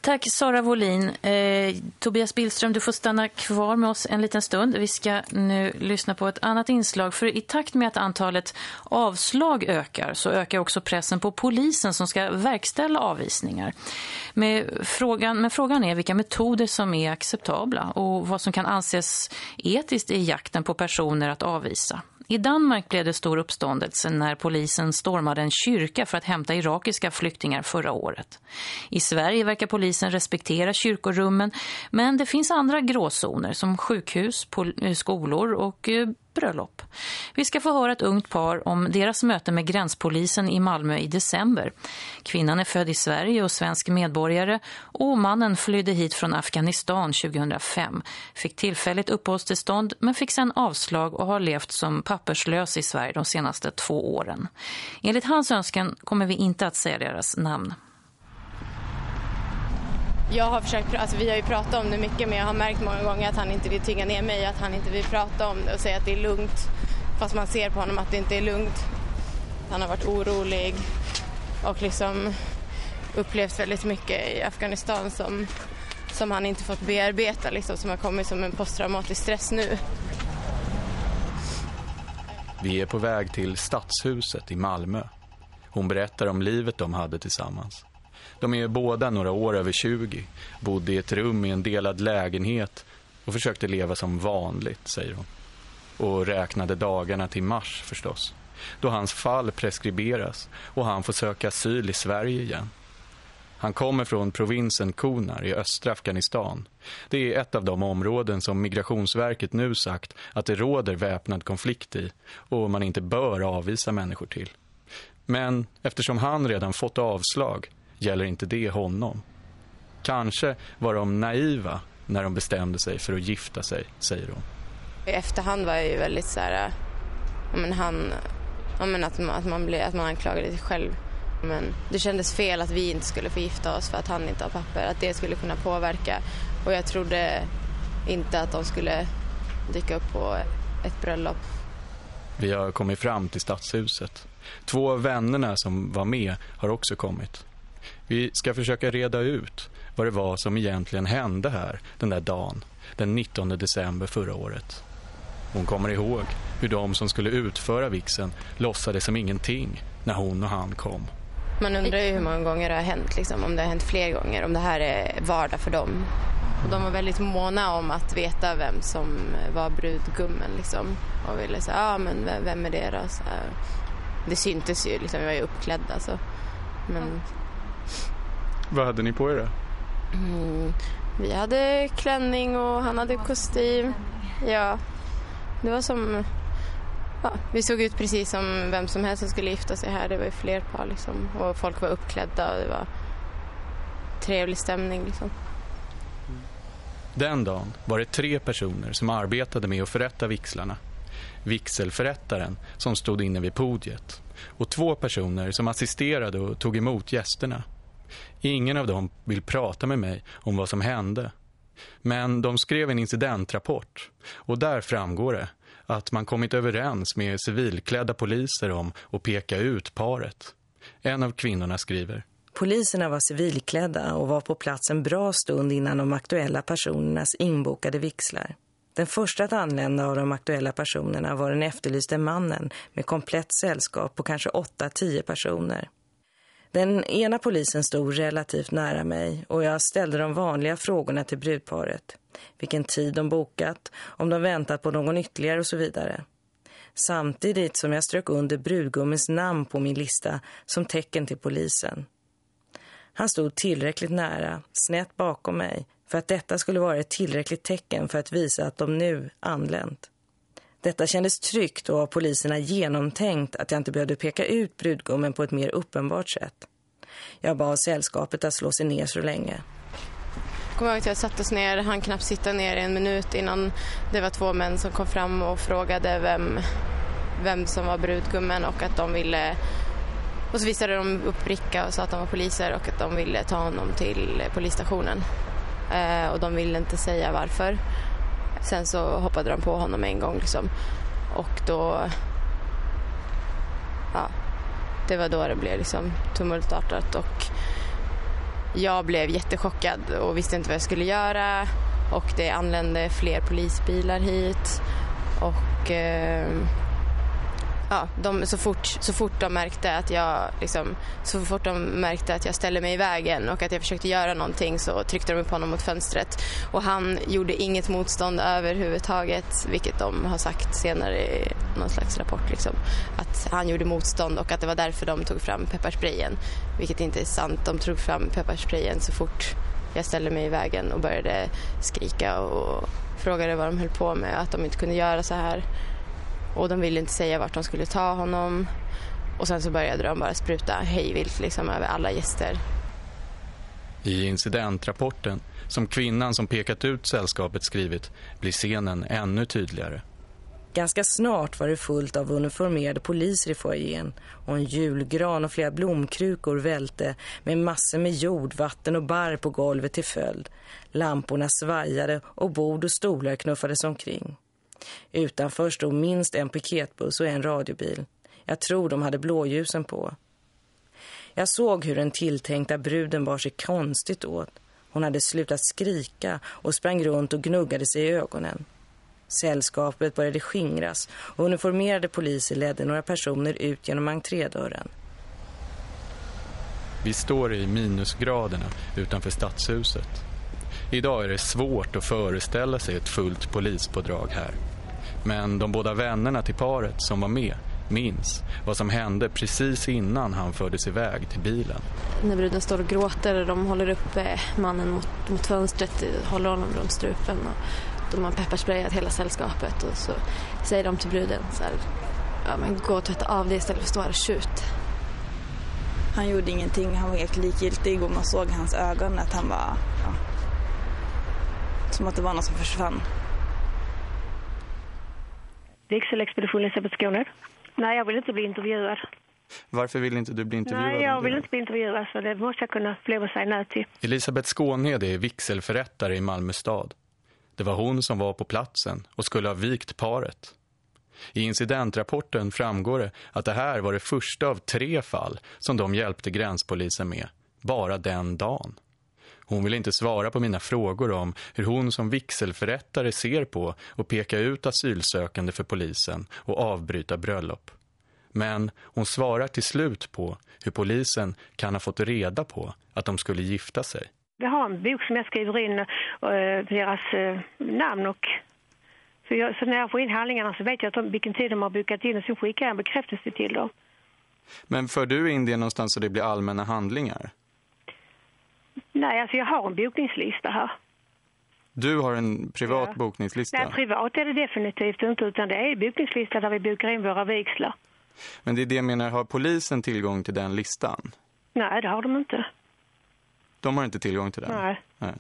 Tack Sara Wolin. Eh, Tobias Billström, du får stanna kvar med oss en liten stund. Vi ska nu lyssna på ett annat inslag. För i takt med att antalet avslag ökar så ökar också pressen på polisen som ska verkställa avvisningar. Med frågan, men frågan är vilka metoder som är acceptabla och vad som kan anses etiskt i jakten på personer att avvisa. I Danmark blev det stor uppståndelse när polisen stormade en kyrka för att hämta irakiska flyktingar förra året. I Sverige verkar polisen respektera kyrkorummen men det finns andra gråzoner som sjukhus, eh, skolor och eh, bröllop. Vi ska få höra ett ungt par om deras möte med gränspolisen i Malmö i december. Kvinnan är född i Sverige och svensk medborgare och mannen flydde hit från Afghanistan 2005. Fick tillfälligt uppehållstillstånd men fick sedan avslag och har levt som papperslös i Sverige de senaste två åren. Enligt hans önskan kommer vi inte att säga deras namn. Jag har försökt, alltså vi har ju pratat om det mycket men jag har märkt många gånger att han inte vill tynga ner mig, att han inte vill prata om det och säga att det är lugnt. Fast man ser på honom att det inte är lugnt. Han har varit orolig och liksom upplevt väldigt mycket i Afghanistan som, som han inte fått bearbeta, liksom, som har kommit som en posttraumatisk stress nu. Vi är på väg till Stadshuset i Malmö. Hon berättar om livet de hade tillsammans. De är båda några år över 20, bodde i ett rum i en delad lägenhet och försökte leva som vanligt, säger hon. Och räknade dagarna till mars förstås, då hans fall preskriberas och han får söka asyl i Sverige igen. Han kommer från provinsen Konar i östra Afghanistan. Det är ett av de områden som Migrationsverket nu sagt att det råder väpnad konflikt i och man inte bör avvisa människor till. Men eftersom han redan fått avslag gäller inte det honom. Kanske var de naiva när de bestämde sig för att gifta sig, säger hon. I efterhand var jag ju väldigt så här, men han, men att, att, man blev, att man anklagade sig själv. Men det kändes fel att vi inte skulle få gifta oss för att han inte har papper, att det skulle kunna påverka. Och jag trodde inte att de skulle dyka upp på ett bröllop. Vi har kommit fram till stadshuset. Två av vännerna som var med har också kommit. Vi ska försöka reda ut vad det var som egentligen hände här den där dagen, den 19 december förra året. Hon kommer ihåg hur de som skulle utföra vixen låtsades som ingenting när hon och han kom. Man undrar ju hur många gånger det har hänt, liksom, om det har hänt fler gånger, om det här är vardag för dem. Och de var väldigt måna om att veta vem som var brudgummen liksom. Och ville säga, ja ah, men vem är det då? Så, det syntes ju, liksom, vi var ju uppklädda så. Men vad hade ni på er då? Mm, vi hade klänning och han hade kostym. Ja, det var som... Ja, vi såg ut precis som vem som helst som skulle gifta sig här. Det var ju fler par liksom. Och folk var uppklädda och det var trevlig stämning liksom. Den dagen var det tre personer som arbetade med att förrätta vixlarna. Vixelförrättaren som stod inne vid podiet och två personer som assisterade och tog emot gästerna. Ingen av dem vill prata med mig om vad som hände. Men de skrev en incidentrapport och där framgår det att man kommit överens med civilklädda poliser om att peka ut paret. En av kvinnorna skriver. Poliserna var civilklädda och var på plats en bra stund innan de aktuella personernas inbokade vixlar. Den första att anlända av de aktuella personerna var den efterlyste mannen med komplett sällskap på kanske 8-10 personer. Den ena polisen stod relativt nära mig och jag ställde de vanliga frågorna till brudparet. Vilken tid de bokat, om de väntat på någon ytterligare och så vidare. Samtidigt som jag strök under brudgummens namn på min lista som tecken till polisen. Han stod tillräckligt nära, snett bakom mig, för att detta skulle vara ett tillräckligt tecken för att visa att de nu anlänt. Detta kändes tryggt och av poliserna genomtänkt att jag inte behövde peka ut brudgummen på ett mer uppenbart sätt. Jag bad sällskapet att slå sig ner så länge. Jag kommer ihåg att jag satte oss ner, han knappt sitta ner en minut innan det var två män som kom fram och frågade vem, vem som var brudgummen och att de ville... Och så visade de upp bricka och sa att de var poliser och att de ville ta honom till polisstationen. Eh, och de ville inte säga varför. Sen så hoppade de på honom en gång liksom. Och då... Ja, det var då det blev liksom tumultartat. Och jag blev jättechockad och visste inte vad jag skulle göra. Och det anlände fler polisbilar hit. Och eh, ja, de, så, fort, så fort de märkte att jag liksom, så fort de märkte att jag ställde mig i vägen och att jag försökte göra någonting så tryckte de upp honom mot fönstret. Och han gjorde inget motstånd överhuvudtaget vilket de har sagt senare i någon slags rapport liksom, att han gjorde motstånd och att det var därför de tog fram pepparsprayen vilket inte är sant, de tog fram pepparsprayen så fort jag ställde mig i vägen och började skrika och frågade vad de höll på med att de inte kunde göra så här och de ville inte säga vart de skulle ta honom. Och sen så började de bara spruta hejvilt liksom över alla gäster. I incidentrapporten, som kvinnan som pekat ut sällskapet skrivit, blir scenen ännu tydligare. Ganska snart var det fullt av uniformerade poliser i foajén och en julgran och flera blomkrukor välte med massor med jord, vatten och barr på golvet till följd. Lamporna svajade och bord och stolar knuffades omkring. Utanför stod minst en piketbuss och en radiobil. Jag tror de hade blåljusen på. Jag såg hur den tilltänkta bruden bar sig konstigt åt. Hon hade slutat skrika och sprang runt och gnuggade sig i ögonen. Sällskapet började skingras och uniformerade poliser ledde några personer ut genom entrédörren. Vi står i minusgraderna utanför stadshuset. Idag är det svårt att föreställa sig ett fullt polispådrag här. Men de båda vännerna till paret som var med minns vad som hände precis innan han fördes iväg till bilen. När bruden står och gråter och de håller upp eh, mannen mot, mot fönstret, håller honom runt strupen och de har pepparsprayat hela sällskapet och så säger de till bruden så här, ja men gå och tvätta av det istället för att stå här och tjut. Han gjorde ingenting, han var helt likgiltig och man såg hans ögon att han var, ja, som att det var något som försvann. Vigselexpedition Elisabeth Skåner. Nej, jag vill inte bli intervjuad. Varför vill inte du bli intervjuad? Nej, jag vill inte bli intervjuad så det måste jag kunna att säga nej till. Elisabeth Skånhed är vigselförrättare i Malmö stad. Det var hon som var på platsen och skulle ha vikt paret. I incidentrapporten framgår det att det här var det första av tre fall som de hjälpte gränspolisen med, bara den dagen. Hon vill inte svara på mina frågor om hur hon som vigselförrättare ser på och peka ut asylsökande för polisen och avbryta bröllop. Men hon svarar till slut på hur polisen kan ha fått reda på att de skulle gifta sig. Vi har en bok som jag skriver in uh, deras uh, namn och så, jag, så, när jag får in handlingarna så vet jag att de, vilken tid de har bokat in och så skickar jag en bekräftelse till dem. Men för du in det någonstans så det blir allmänna handlingar? Nej, alltså jag har en bokningslista här. Du har en privat ja. bokningslista? Nej, privat är det definitivt inte utan det är en bokningslista där vi bokar in våra vigslar. Men det är det jag menar, har polisen tillgång till den listan? Nej, det har de inte. De har inte tillgång till den? Nej. Nej.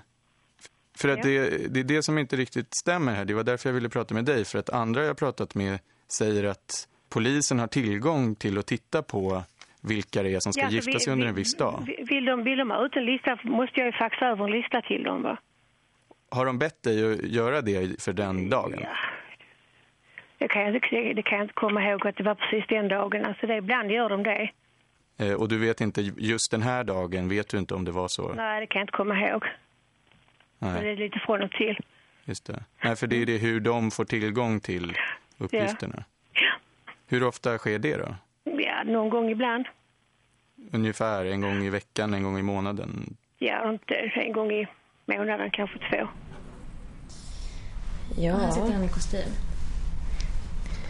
För att ja. det, det är det som inte riktigt stämmer här. Det var därför jag ville prata med dig. För att andra jag pratat med säger att polisen har tillgång till att titta på vilka det är som ska ja, gifta sig under en viss dag. Vill de, vill de ha ut en lista måste jag ju faxa över en lista till dem va? Har de bett dig att göra det för den dagen? Ja. Det kan, jag, det kan jag inte komma ihåg att det var precis den dagen. Alltså det, ibland gör de det. Eh, och du vet inte, just den här dagen vet du inte om det var så? Nej, det kan jag inte komma ihåg. Nej. det är lite från och till. Just det. Nej, för det är det hur de får tillgång till uppgifterna. Ja. Hur ofta sker det då? Någon gång ibland. Ungefär en gång i veckan, en gång i månaden? Ja, inte en gång i månaden, kanske två. Ja. Här sitter han i kostym.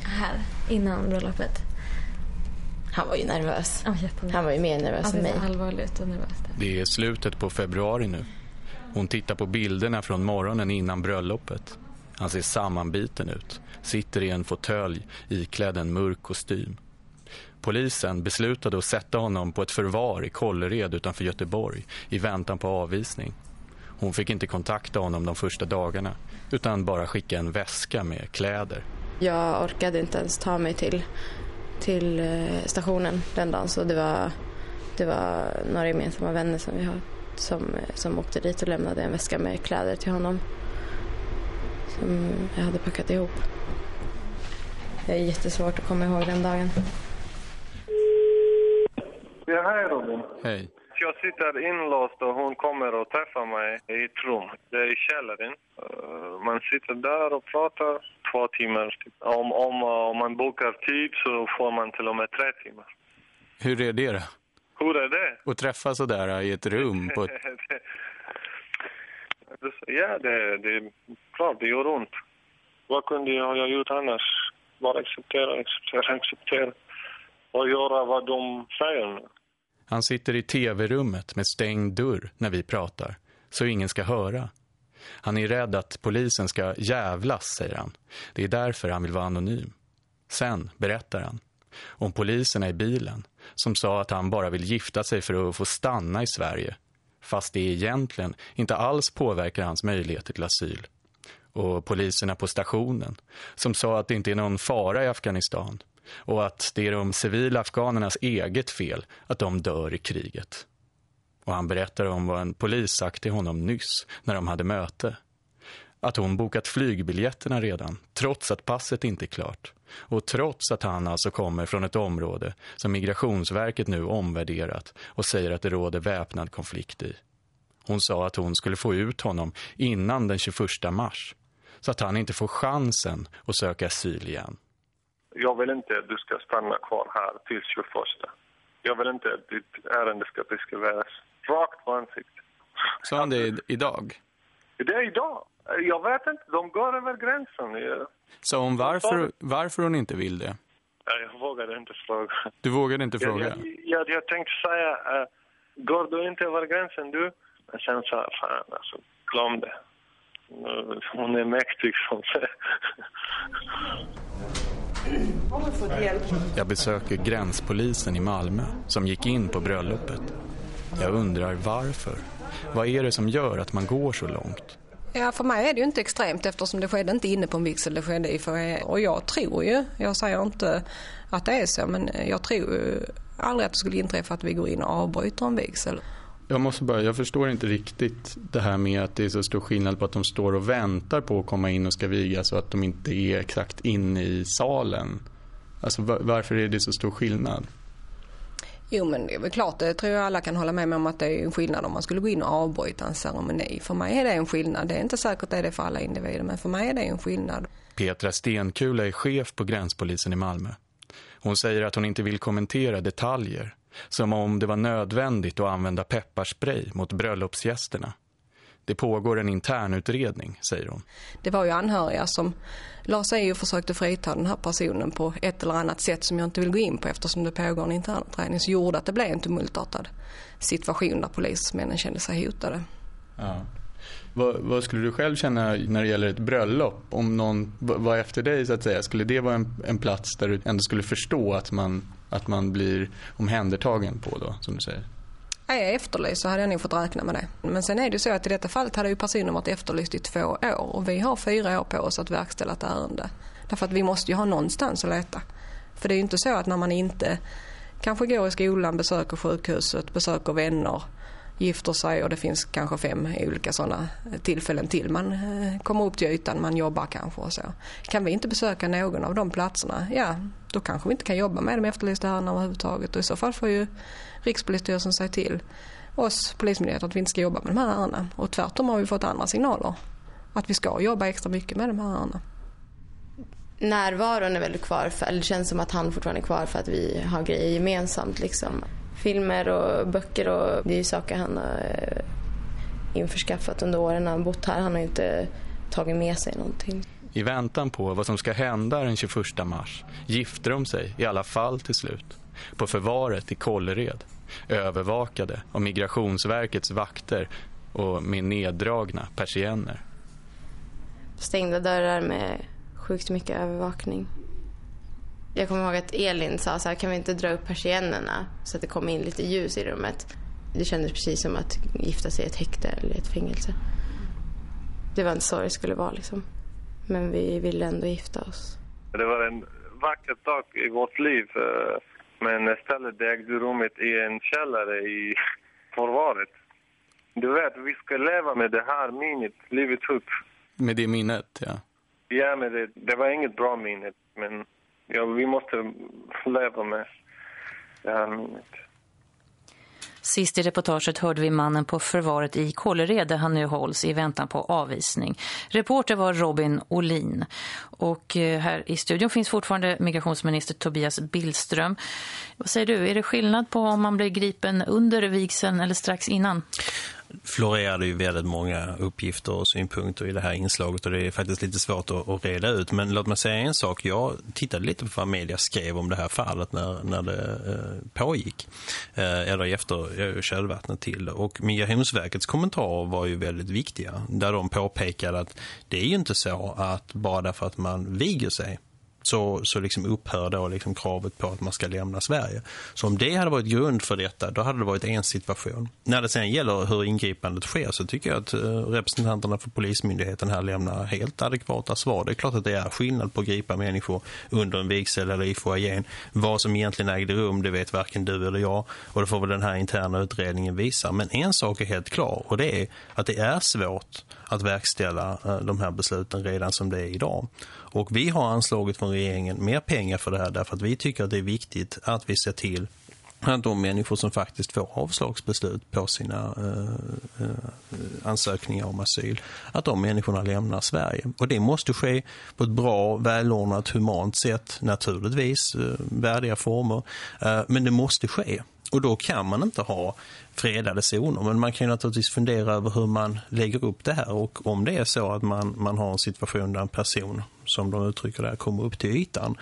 Här, innan bröllopet. Han var ju nervös. Oh, han var ju mer nervös än mig. allvarligt och nervös. Det är slutet på februari nu. Hon tittar på bilderna från morgonen innan bröllopet. Han ser sammanbiten ut. Sitter i en fåtölj iklädd en mörk kostym. Polisen beslutade att sätta honom på ett förvar i Kållered utanför Göteborg i väntan på avvisning. Hon fick inte kontakta honom de första dagarna utan bara skicka en väska med kläder. Jag orkade inte ens ta mig till, till eh, stationen den dagen så det var, det var några gemensamma vänner som vi har som, som åkte dit och lämnade en väska med kläder till honom som jag hade packat ihop. Det är jättesvårt att komma ihåg den dagen. Ja, hej Robin. Hej. jag sitter inlåst och hon kommer och träffar mig i ett rum. Det är i källaren. Uh, man sitter där och pratar två timmar. Om, om, om man bokar tid så får man till och med tre timmar. Hur är det då? Hur är det? Att träffa så där i ett rum på ett... ja, det, det är klart, det gör ont. Vad kunde jag ha gjort annars? Bara acceptera, acceptera, acceptera. Och göra vad de säger nu. Han sitter i tv-rummet med stängd dörr när vi pratar, så ingen ska höra. Han är rädd att polisen ska jävlas, säger han. Det är därför han vill vara anonym. Sen berättar han om poliserna i bilen som sa att han bara vill gifta sig för att få stanna i Sverige. Fast det egentligen inte alls påverkar hans möjligheter till asyl. Och poliserna på stationen som sa att det inte är någon fara i Afghanistan och att det är de civila afghanernas eget fel att de dör i kriget. Och han berättar om vad en polis sagt till honom nyss när de hade möte. Att hon bokat flygbiljetterna redan, trots att passet inte är klart. Och trots att han alltså kommer från ett område som Migrationsverket nu omvärderat och säger att det råder väpnad konflikt i. Hon sa att hon skulle få ut honom innan den 21 mars, så att han inte får chansen att söka asyl igen jag vill inte att du ska stanna kvar här till 21. Jag vill inte att ditt ärende ska preskriberas. Rakt på ansiktet. Sa han det idag? Det är idag. Jag vet inte, de går över gränsen. Sa hon varför, varför hon inte vill det? Jag vågade inte fråga. Du vågade inte fråga? Jag, jag, jag, jag tänkte säga, uh, går du inte över gränsen du? Men sen sa jag, fan alltså, glöm det. Hon är mäktig som säger. Jag besöker gränspolisen i Malmö som gick in på bröllopet. Jag undrar varför. Vad är det som gör att man går så långt? Ja, för mig är det ju inte extremt eftersom det skedde inte inne på en vigsel, det skedde i för Och jag tror ju, jag säger inte att det är så, men jag tror ju aldrig att det skulle inträffa att vi går in och avbryter en vigsel. Jag måste bara, jag förstår inte riktigt det här med att det är så stor skillnad på att de står och väntar på att komma in och ska vigas och att de inte är exakt inne i salen. Alltså varför är det så stor skillnad? Jo men det är väl klart, det tror jag alla kan hålla med mig om att det är en skillnad om man skulle gå in och avbryta en ceremoni. För mig är det en skillnad, det är inte säkert att det är det för alla individer men för mig är det en skillnad. Petra Stenkula är chef på gränspolisen i Malmö. Hon säger att hon inte vill kommentera detaljer som om det var nödvändigt att använda pepparspray mot bröllopsgästerna. Det pågår en internutredning, säger hon. Det var ju anhöriga som la sig och försökte frita den här personen på ett eller annat sätt som jag inte vill gå in på eftersom det pågår en internutredning som gjorde att det blev en tumultartad situation där polismännen kände sig hotade. Ja. Vad, vad, skulle du själv känna när det gäller ett bröllop? Om någon var efter dig så att säga, skulle det vara en, en plats där du ändå skulle förstå att man att man blir omhändertagen på då, som du säger? Är jag efterlyst så hade jag nog fått räkna med det. Men sen är det så att i detta fallet hade ju personen varit efterlyst i två år och vi har fyra år på oss att verkställa ett ärende. Därför att vi måste ju ha någonstans att leta. För det är ju inte så att när man inte kanske går i skolan, besöker sjukhuset, besöker vänner gifter sig och det finns kanske fem olika sådana tillfällen till. Man eh, kommer upp till ytan, man jobbar kanske och så. Kan vi inte besöka någon av de platserna, ja då kanske vi inte kan jobba med de efterlysta ärendena överhuvudtaget och i så fall får ju Rikspolisstyrelsen säga till oss polismyndigheter att vi inte ska jobba med de här ärendena. Och tvärtom har vi fått andra signaler att vi ska jobba extra mycket med de här ärendena. Närvaron är väl kvar, för, eller det känns som att han fortfarande är kvar för att vi har grejer gemensamt. Liksom filmer och böcker och det är ju saker han har eh, införskaffat under åren när han bott här. Han har inte tagit med sig någonting. I väntan på vad som ska hända den 21 mars gifter de sig i alla fall till slut. På förvaret i Kållered. Övervakade av Migrationsverkets vakter och med neddragna persienner. Stängda dörrar med sjukt mycket övervakning. Jag kommer ihåg att Elin sa så här, kan vi inte dra upp persiennerna så att det kommer in lite ljus i rummet. Det kändes precis som att gifta sig i ett häkte eller ett fängelse. Det var inte så det skulle vara liksom. Men vi ville ändå gifta oss. Det var en vacker dag i vårt liv. Eh, men istället ägde rummet i en källare i förvaret. Du vet, vi ska leva med det här minnet livet ut. Med det minnet, ja. Ja, men det, det var inget bra minne. Men ja, vi måste leva med det här minnet. Sist i reportaget hörde vi mannen på förvaret i Kållered där han nu hålls i väntan på avvisning. Reporter var Robin Olin. Och eh, här i studion finns fortfarande migrationsminister Tobias Billström. Vad säger du, är det skillnad på om man blir gripen under vigseln eller strax innan? Florerade ju väldigt många uppgifter och synpunkter i det här inslaget och det är faktiskt lite svårt att, att reda ut. Men låt mig säga en sak. Jag tittade lite på vad media skrev om det här fallet när, när det eh, pågick. Eh, eller efter eh, kölvattnet till det. Och Migrationsverkets kommentarer var ju väldigt viktiga. Där de påpekade att det är ju inte så att bara därför att man viger sig så, så liksom upphör då liksom kravet på att man ska lämna Sverige. Så om det hade varit grund för detta, då hade det varit en situation. När det sen gäller hur ingripandet sker så tycker jag att eh, representanterna för polismyndigheten här lämnar helt adekvata svar. Det är klart att det är skillnad på att gripa människor under en vigsel eller i foajén. Vad som egentligen ägde rum, det vet varken du eller jag. Och det får väl den här interna utredningen visa. Men en sak är helt klar och det är att det är svårt att verkställa eh, de här besluten redan som det är idag. Och vi har anslagit från regeringen mer pengar för det här därför att vi tycker att det är viktigt att vi ser till att de människor som faktiskt får avslagsbeslut på sina eh, eh, ansökningar om asyl, att de människorna lämnar Sverige. Och det måste ske på ett bra, välordnat, humant sätt, naturligtvis, eh, värdiga former. Eh, men det måste ske. Och då kan man inte ha fredade zoner. Men man kan ju naturligtvis fundera över hur man lägger upp det här. Och om det är så att man, man har en situation där en person, som de uttrycker det kommer upp till ytan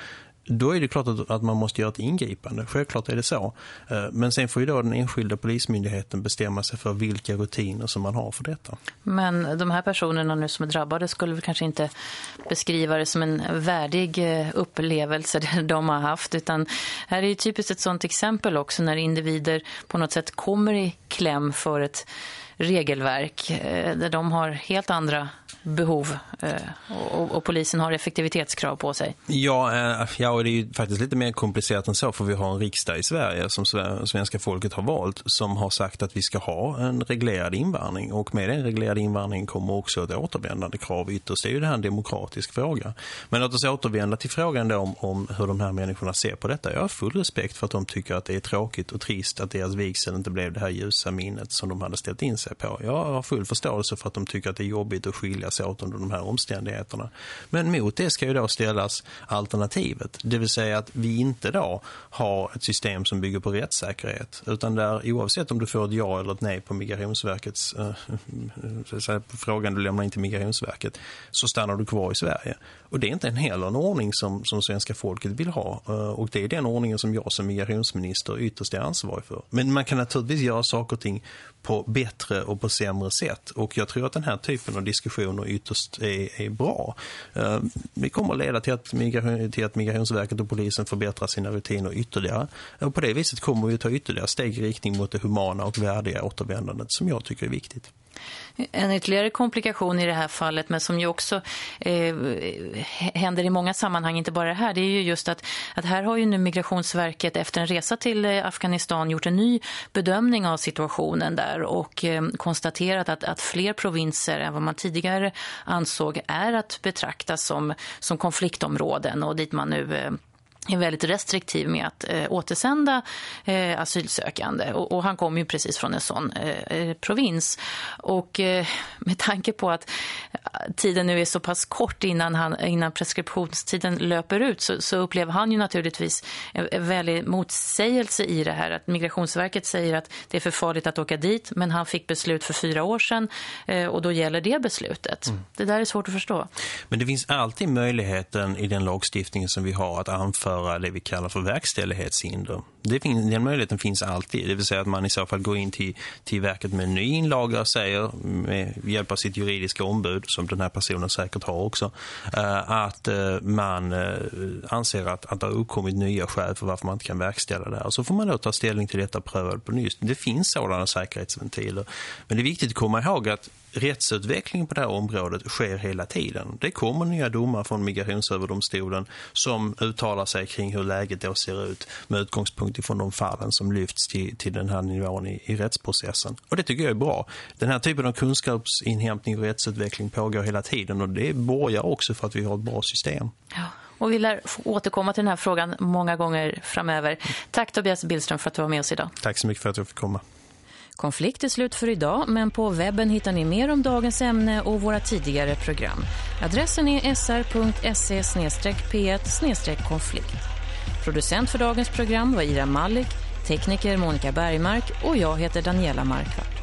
då är det klart att, att, man måste göra ett ingripande. Självklart är det så. Eh, men sen får ju då den enskilda polismyndigheten bestämma sig för vilka rutiner som man har för detta. Men de här personerna nu som är drabbade skulle kanske inte beskriva det som en värdig eh, upplevelse de har haft. Utan här är ju typiskt ett sådant exempel också när individer på något sätt kommer i kläm för ett regelverk eh, där de har helt andra behov eh, och, och, polisen har effektivitetskrav på sig. Ja, eh, ja, och det är ju faktiskt lite mer komplicerat än så för vi har en riksdag i Sverige som svenska folket har valt som har sagt att vi ska ha en reglerad invandring och med den reglerade invandringen kommer också ett återvändande krav ytterst. Det är ju det här en demokratisk fråga. Men låt oss återvända till frågan då om, om hur de här människorna ser på detta. Jag har full respekt för att de tycker att det är tråkigt och trist att deras vigsel inte blev det här ljusa minnet som de hade ställt in sig på. Jag har full förståelse för att de tycker att det är jobbigt att skilja sig åt under de här omständigheterna. Men mot det ska ju då ställas alternativet. Det vill säga att vi inte då har ett system som bygger på rättssäkerhet. Utan där oavsett om du får ett ja eller ett nej på Migrationsverkets äh, säga, på frågan du lämnar in till Migrationsverket så stannar du kvar i Sverige. Och det är inte en heller en ordning som, som svenska folket vill ha. Eh, och det är den ordningen som jag som migrationsminister ytterst är ansvarig för. Men man kan naturligtvis göra saker och ting på bättre och på sämre sätt. Och jag tror att den här typen av diskussioner ytterst är, är bra. Eh, det kommer att leda till att, migration, till att Migrationsverket och polisen förbättrar sina rutiner ytterligare. Och på det viset kommer vi att ta ytterligare steg i riktning mot det humana och värdiga återvändandet som jag tycker är viktigt. En ytterligare komplikation i det här fallet men som ju också eh, händer i många sammanhang, inte bara det här, det är ju just att, att här har ju nu Migrationsverket efter en resa till eh, Afghanistan gjort en ny bedömning av situationen där och eh, konstaterat att, att fler provinser än vad man tidigare ansåg är att betrakta som, som konfliktområden och dit man nu eh, är väldigt restriktiv med att eh, återsända eh, asylsökande och, och, han kommer ju precis från en sån eh, eh provins och eh, med tanke på att tiden nu är så pass kort innan, han, innan preskriptionstiden löper ut så, så upplever han ju naturligtvis en, en väldigt motsägelse i det här att Migrationsverket säger att det är för farligt att åka dit men han fick beslut för fyra år sedan eh, och då gäller det beslutet. Mm. Det där är svårt att förstå. Men det finns alltid möjligheten i den lagstiftningen som vi har att anföra införa det vi kallar för verkställighetshinder. Det finns, den möjligheten finns alltid. Det vill säga att man i så fall går in till, till verket med en ny inlaga och säger med hjälp av sitt juridiska ombud, som den här personen säkert har också, eh, att eh, man eh, anser att, att det har uppkommit nya skäl för varför man inte kan verkställa det här. Så får man då ta ställning till detta prövat på nytt. Det finns sådana säkerhetsventiler. Men det är viktigt att komma ihåg att rättsutvecklingen på det här området sker hela tiden. Det kommer nya domar från Migrationsöverdomstolen som uttalar sig kring hur läget då ser ut med utgångspunkt ifrån de fallen som lyfts till, till den här nivån i, i rättsprocessen. Och det tycker jag är bra. Den här typen av kunskapsinhämtning och rättsutveckling pågår hela tiden och det borgar också för att vi har ett bra system. Ja. Och vi lär återkomma till den här frågan många gånger framöver. Tack Tobias Billström för att du var med oss idag. Tack så mycket för att jag fick komma. Konflikt är slut för idag men på webben hittar ni mer om dagens ämne och våra tidigare program. Adressen är sr.se-p1-konflikt. Producent för dagens program var Ira Malik, tekniker Monica Bergmark och jag heter Daniela Markvart.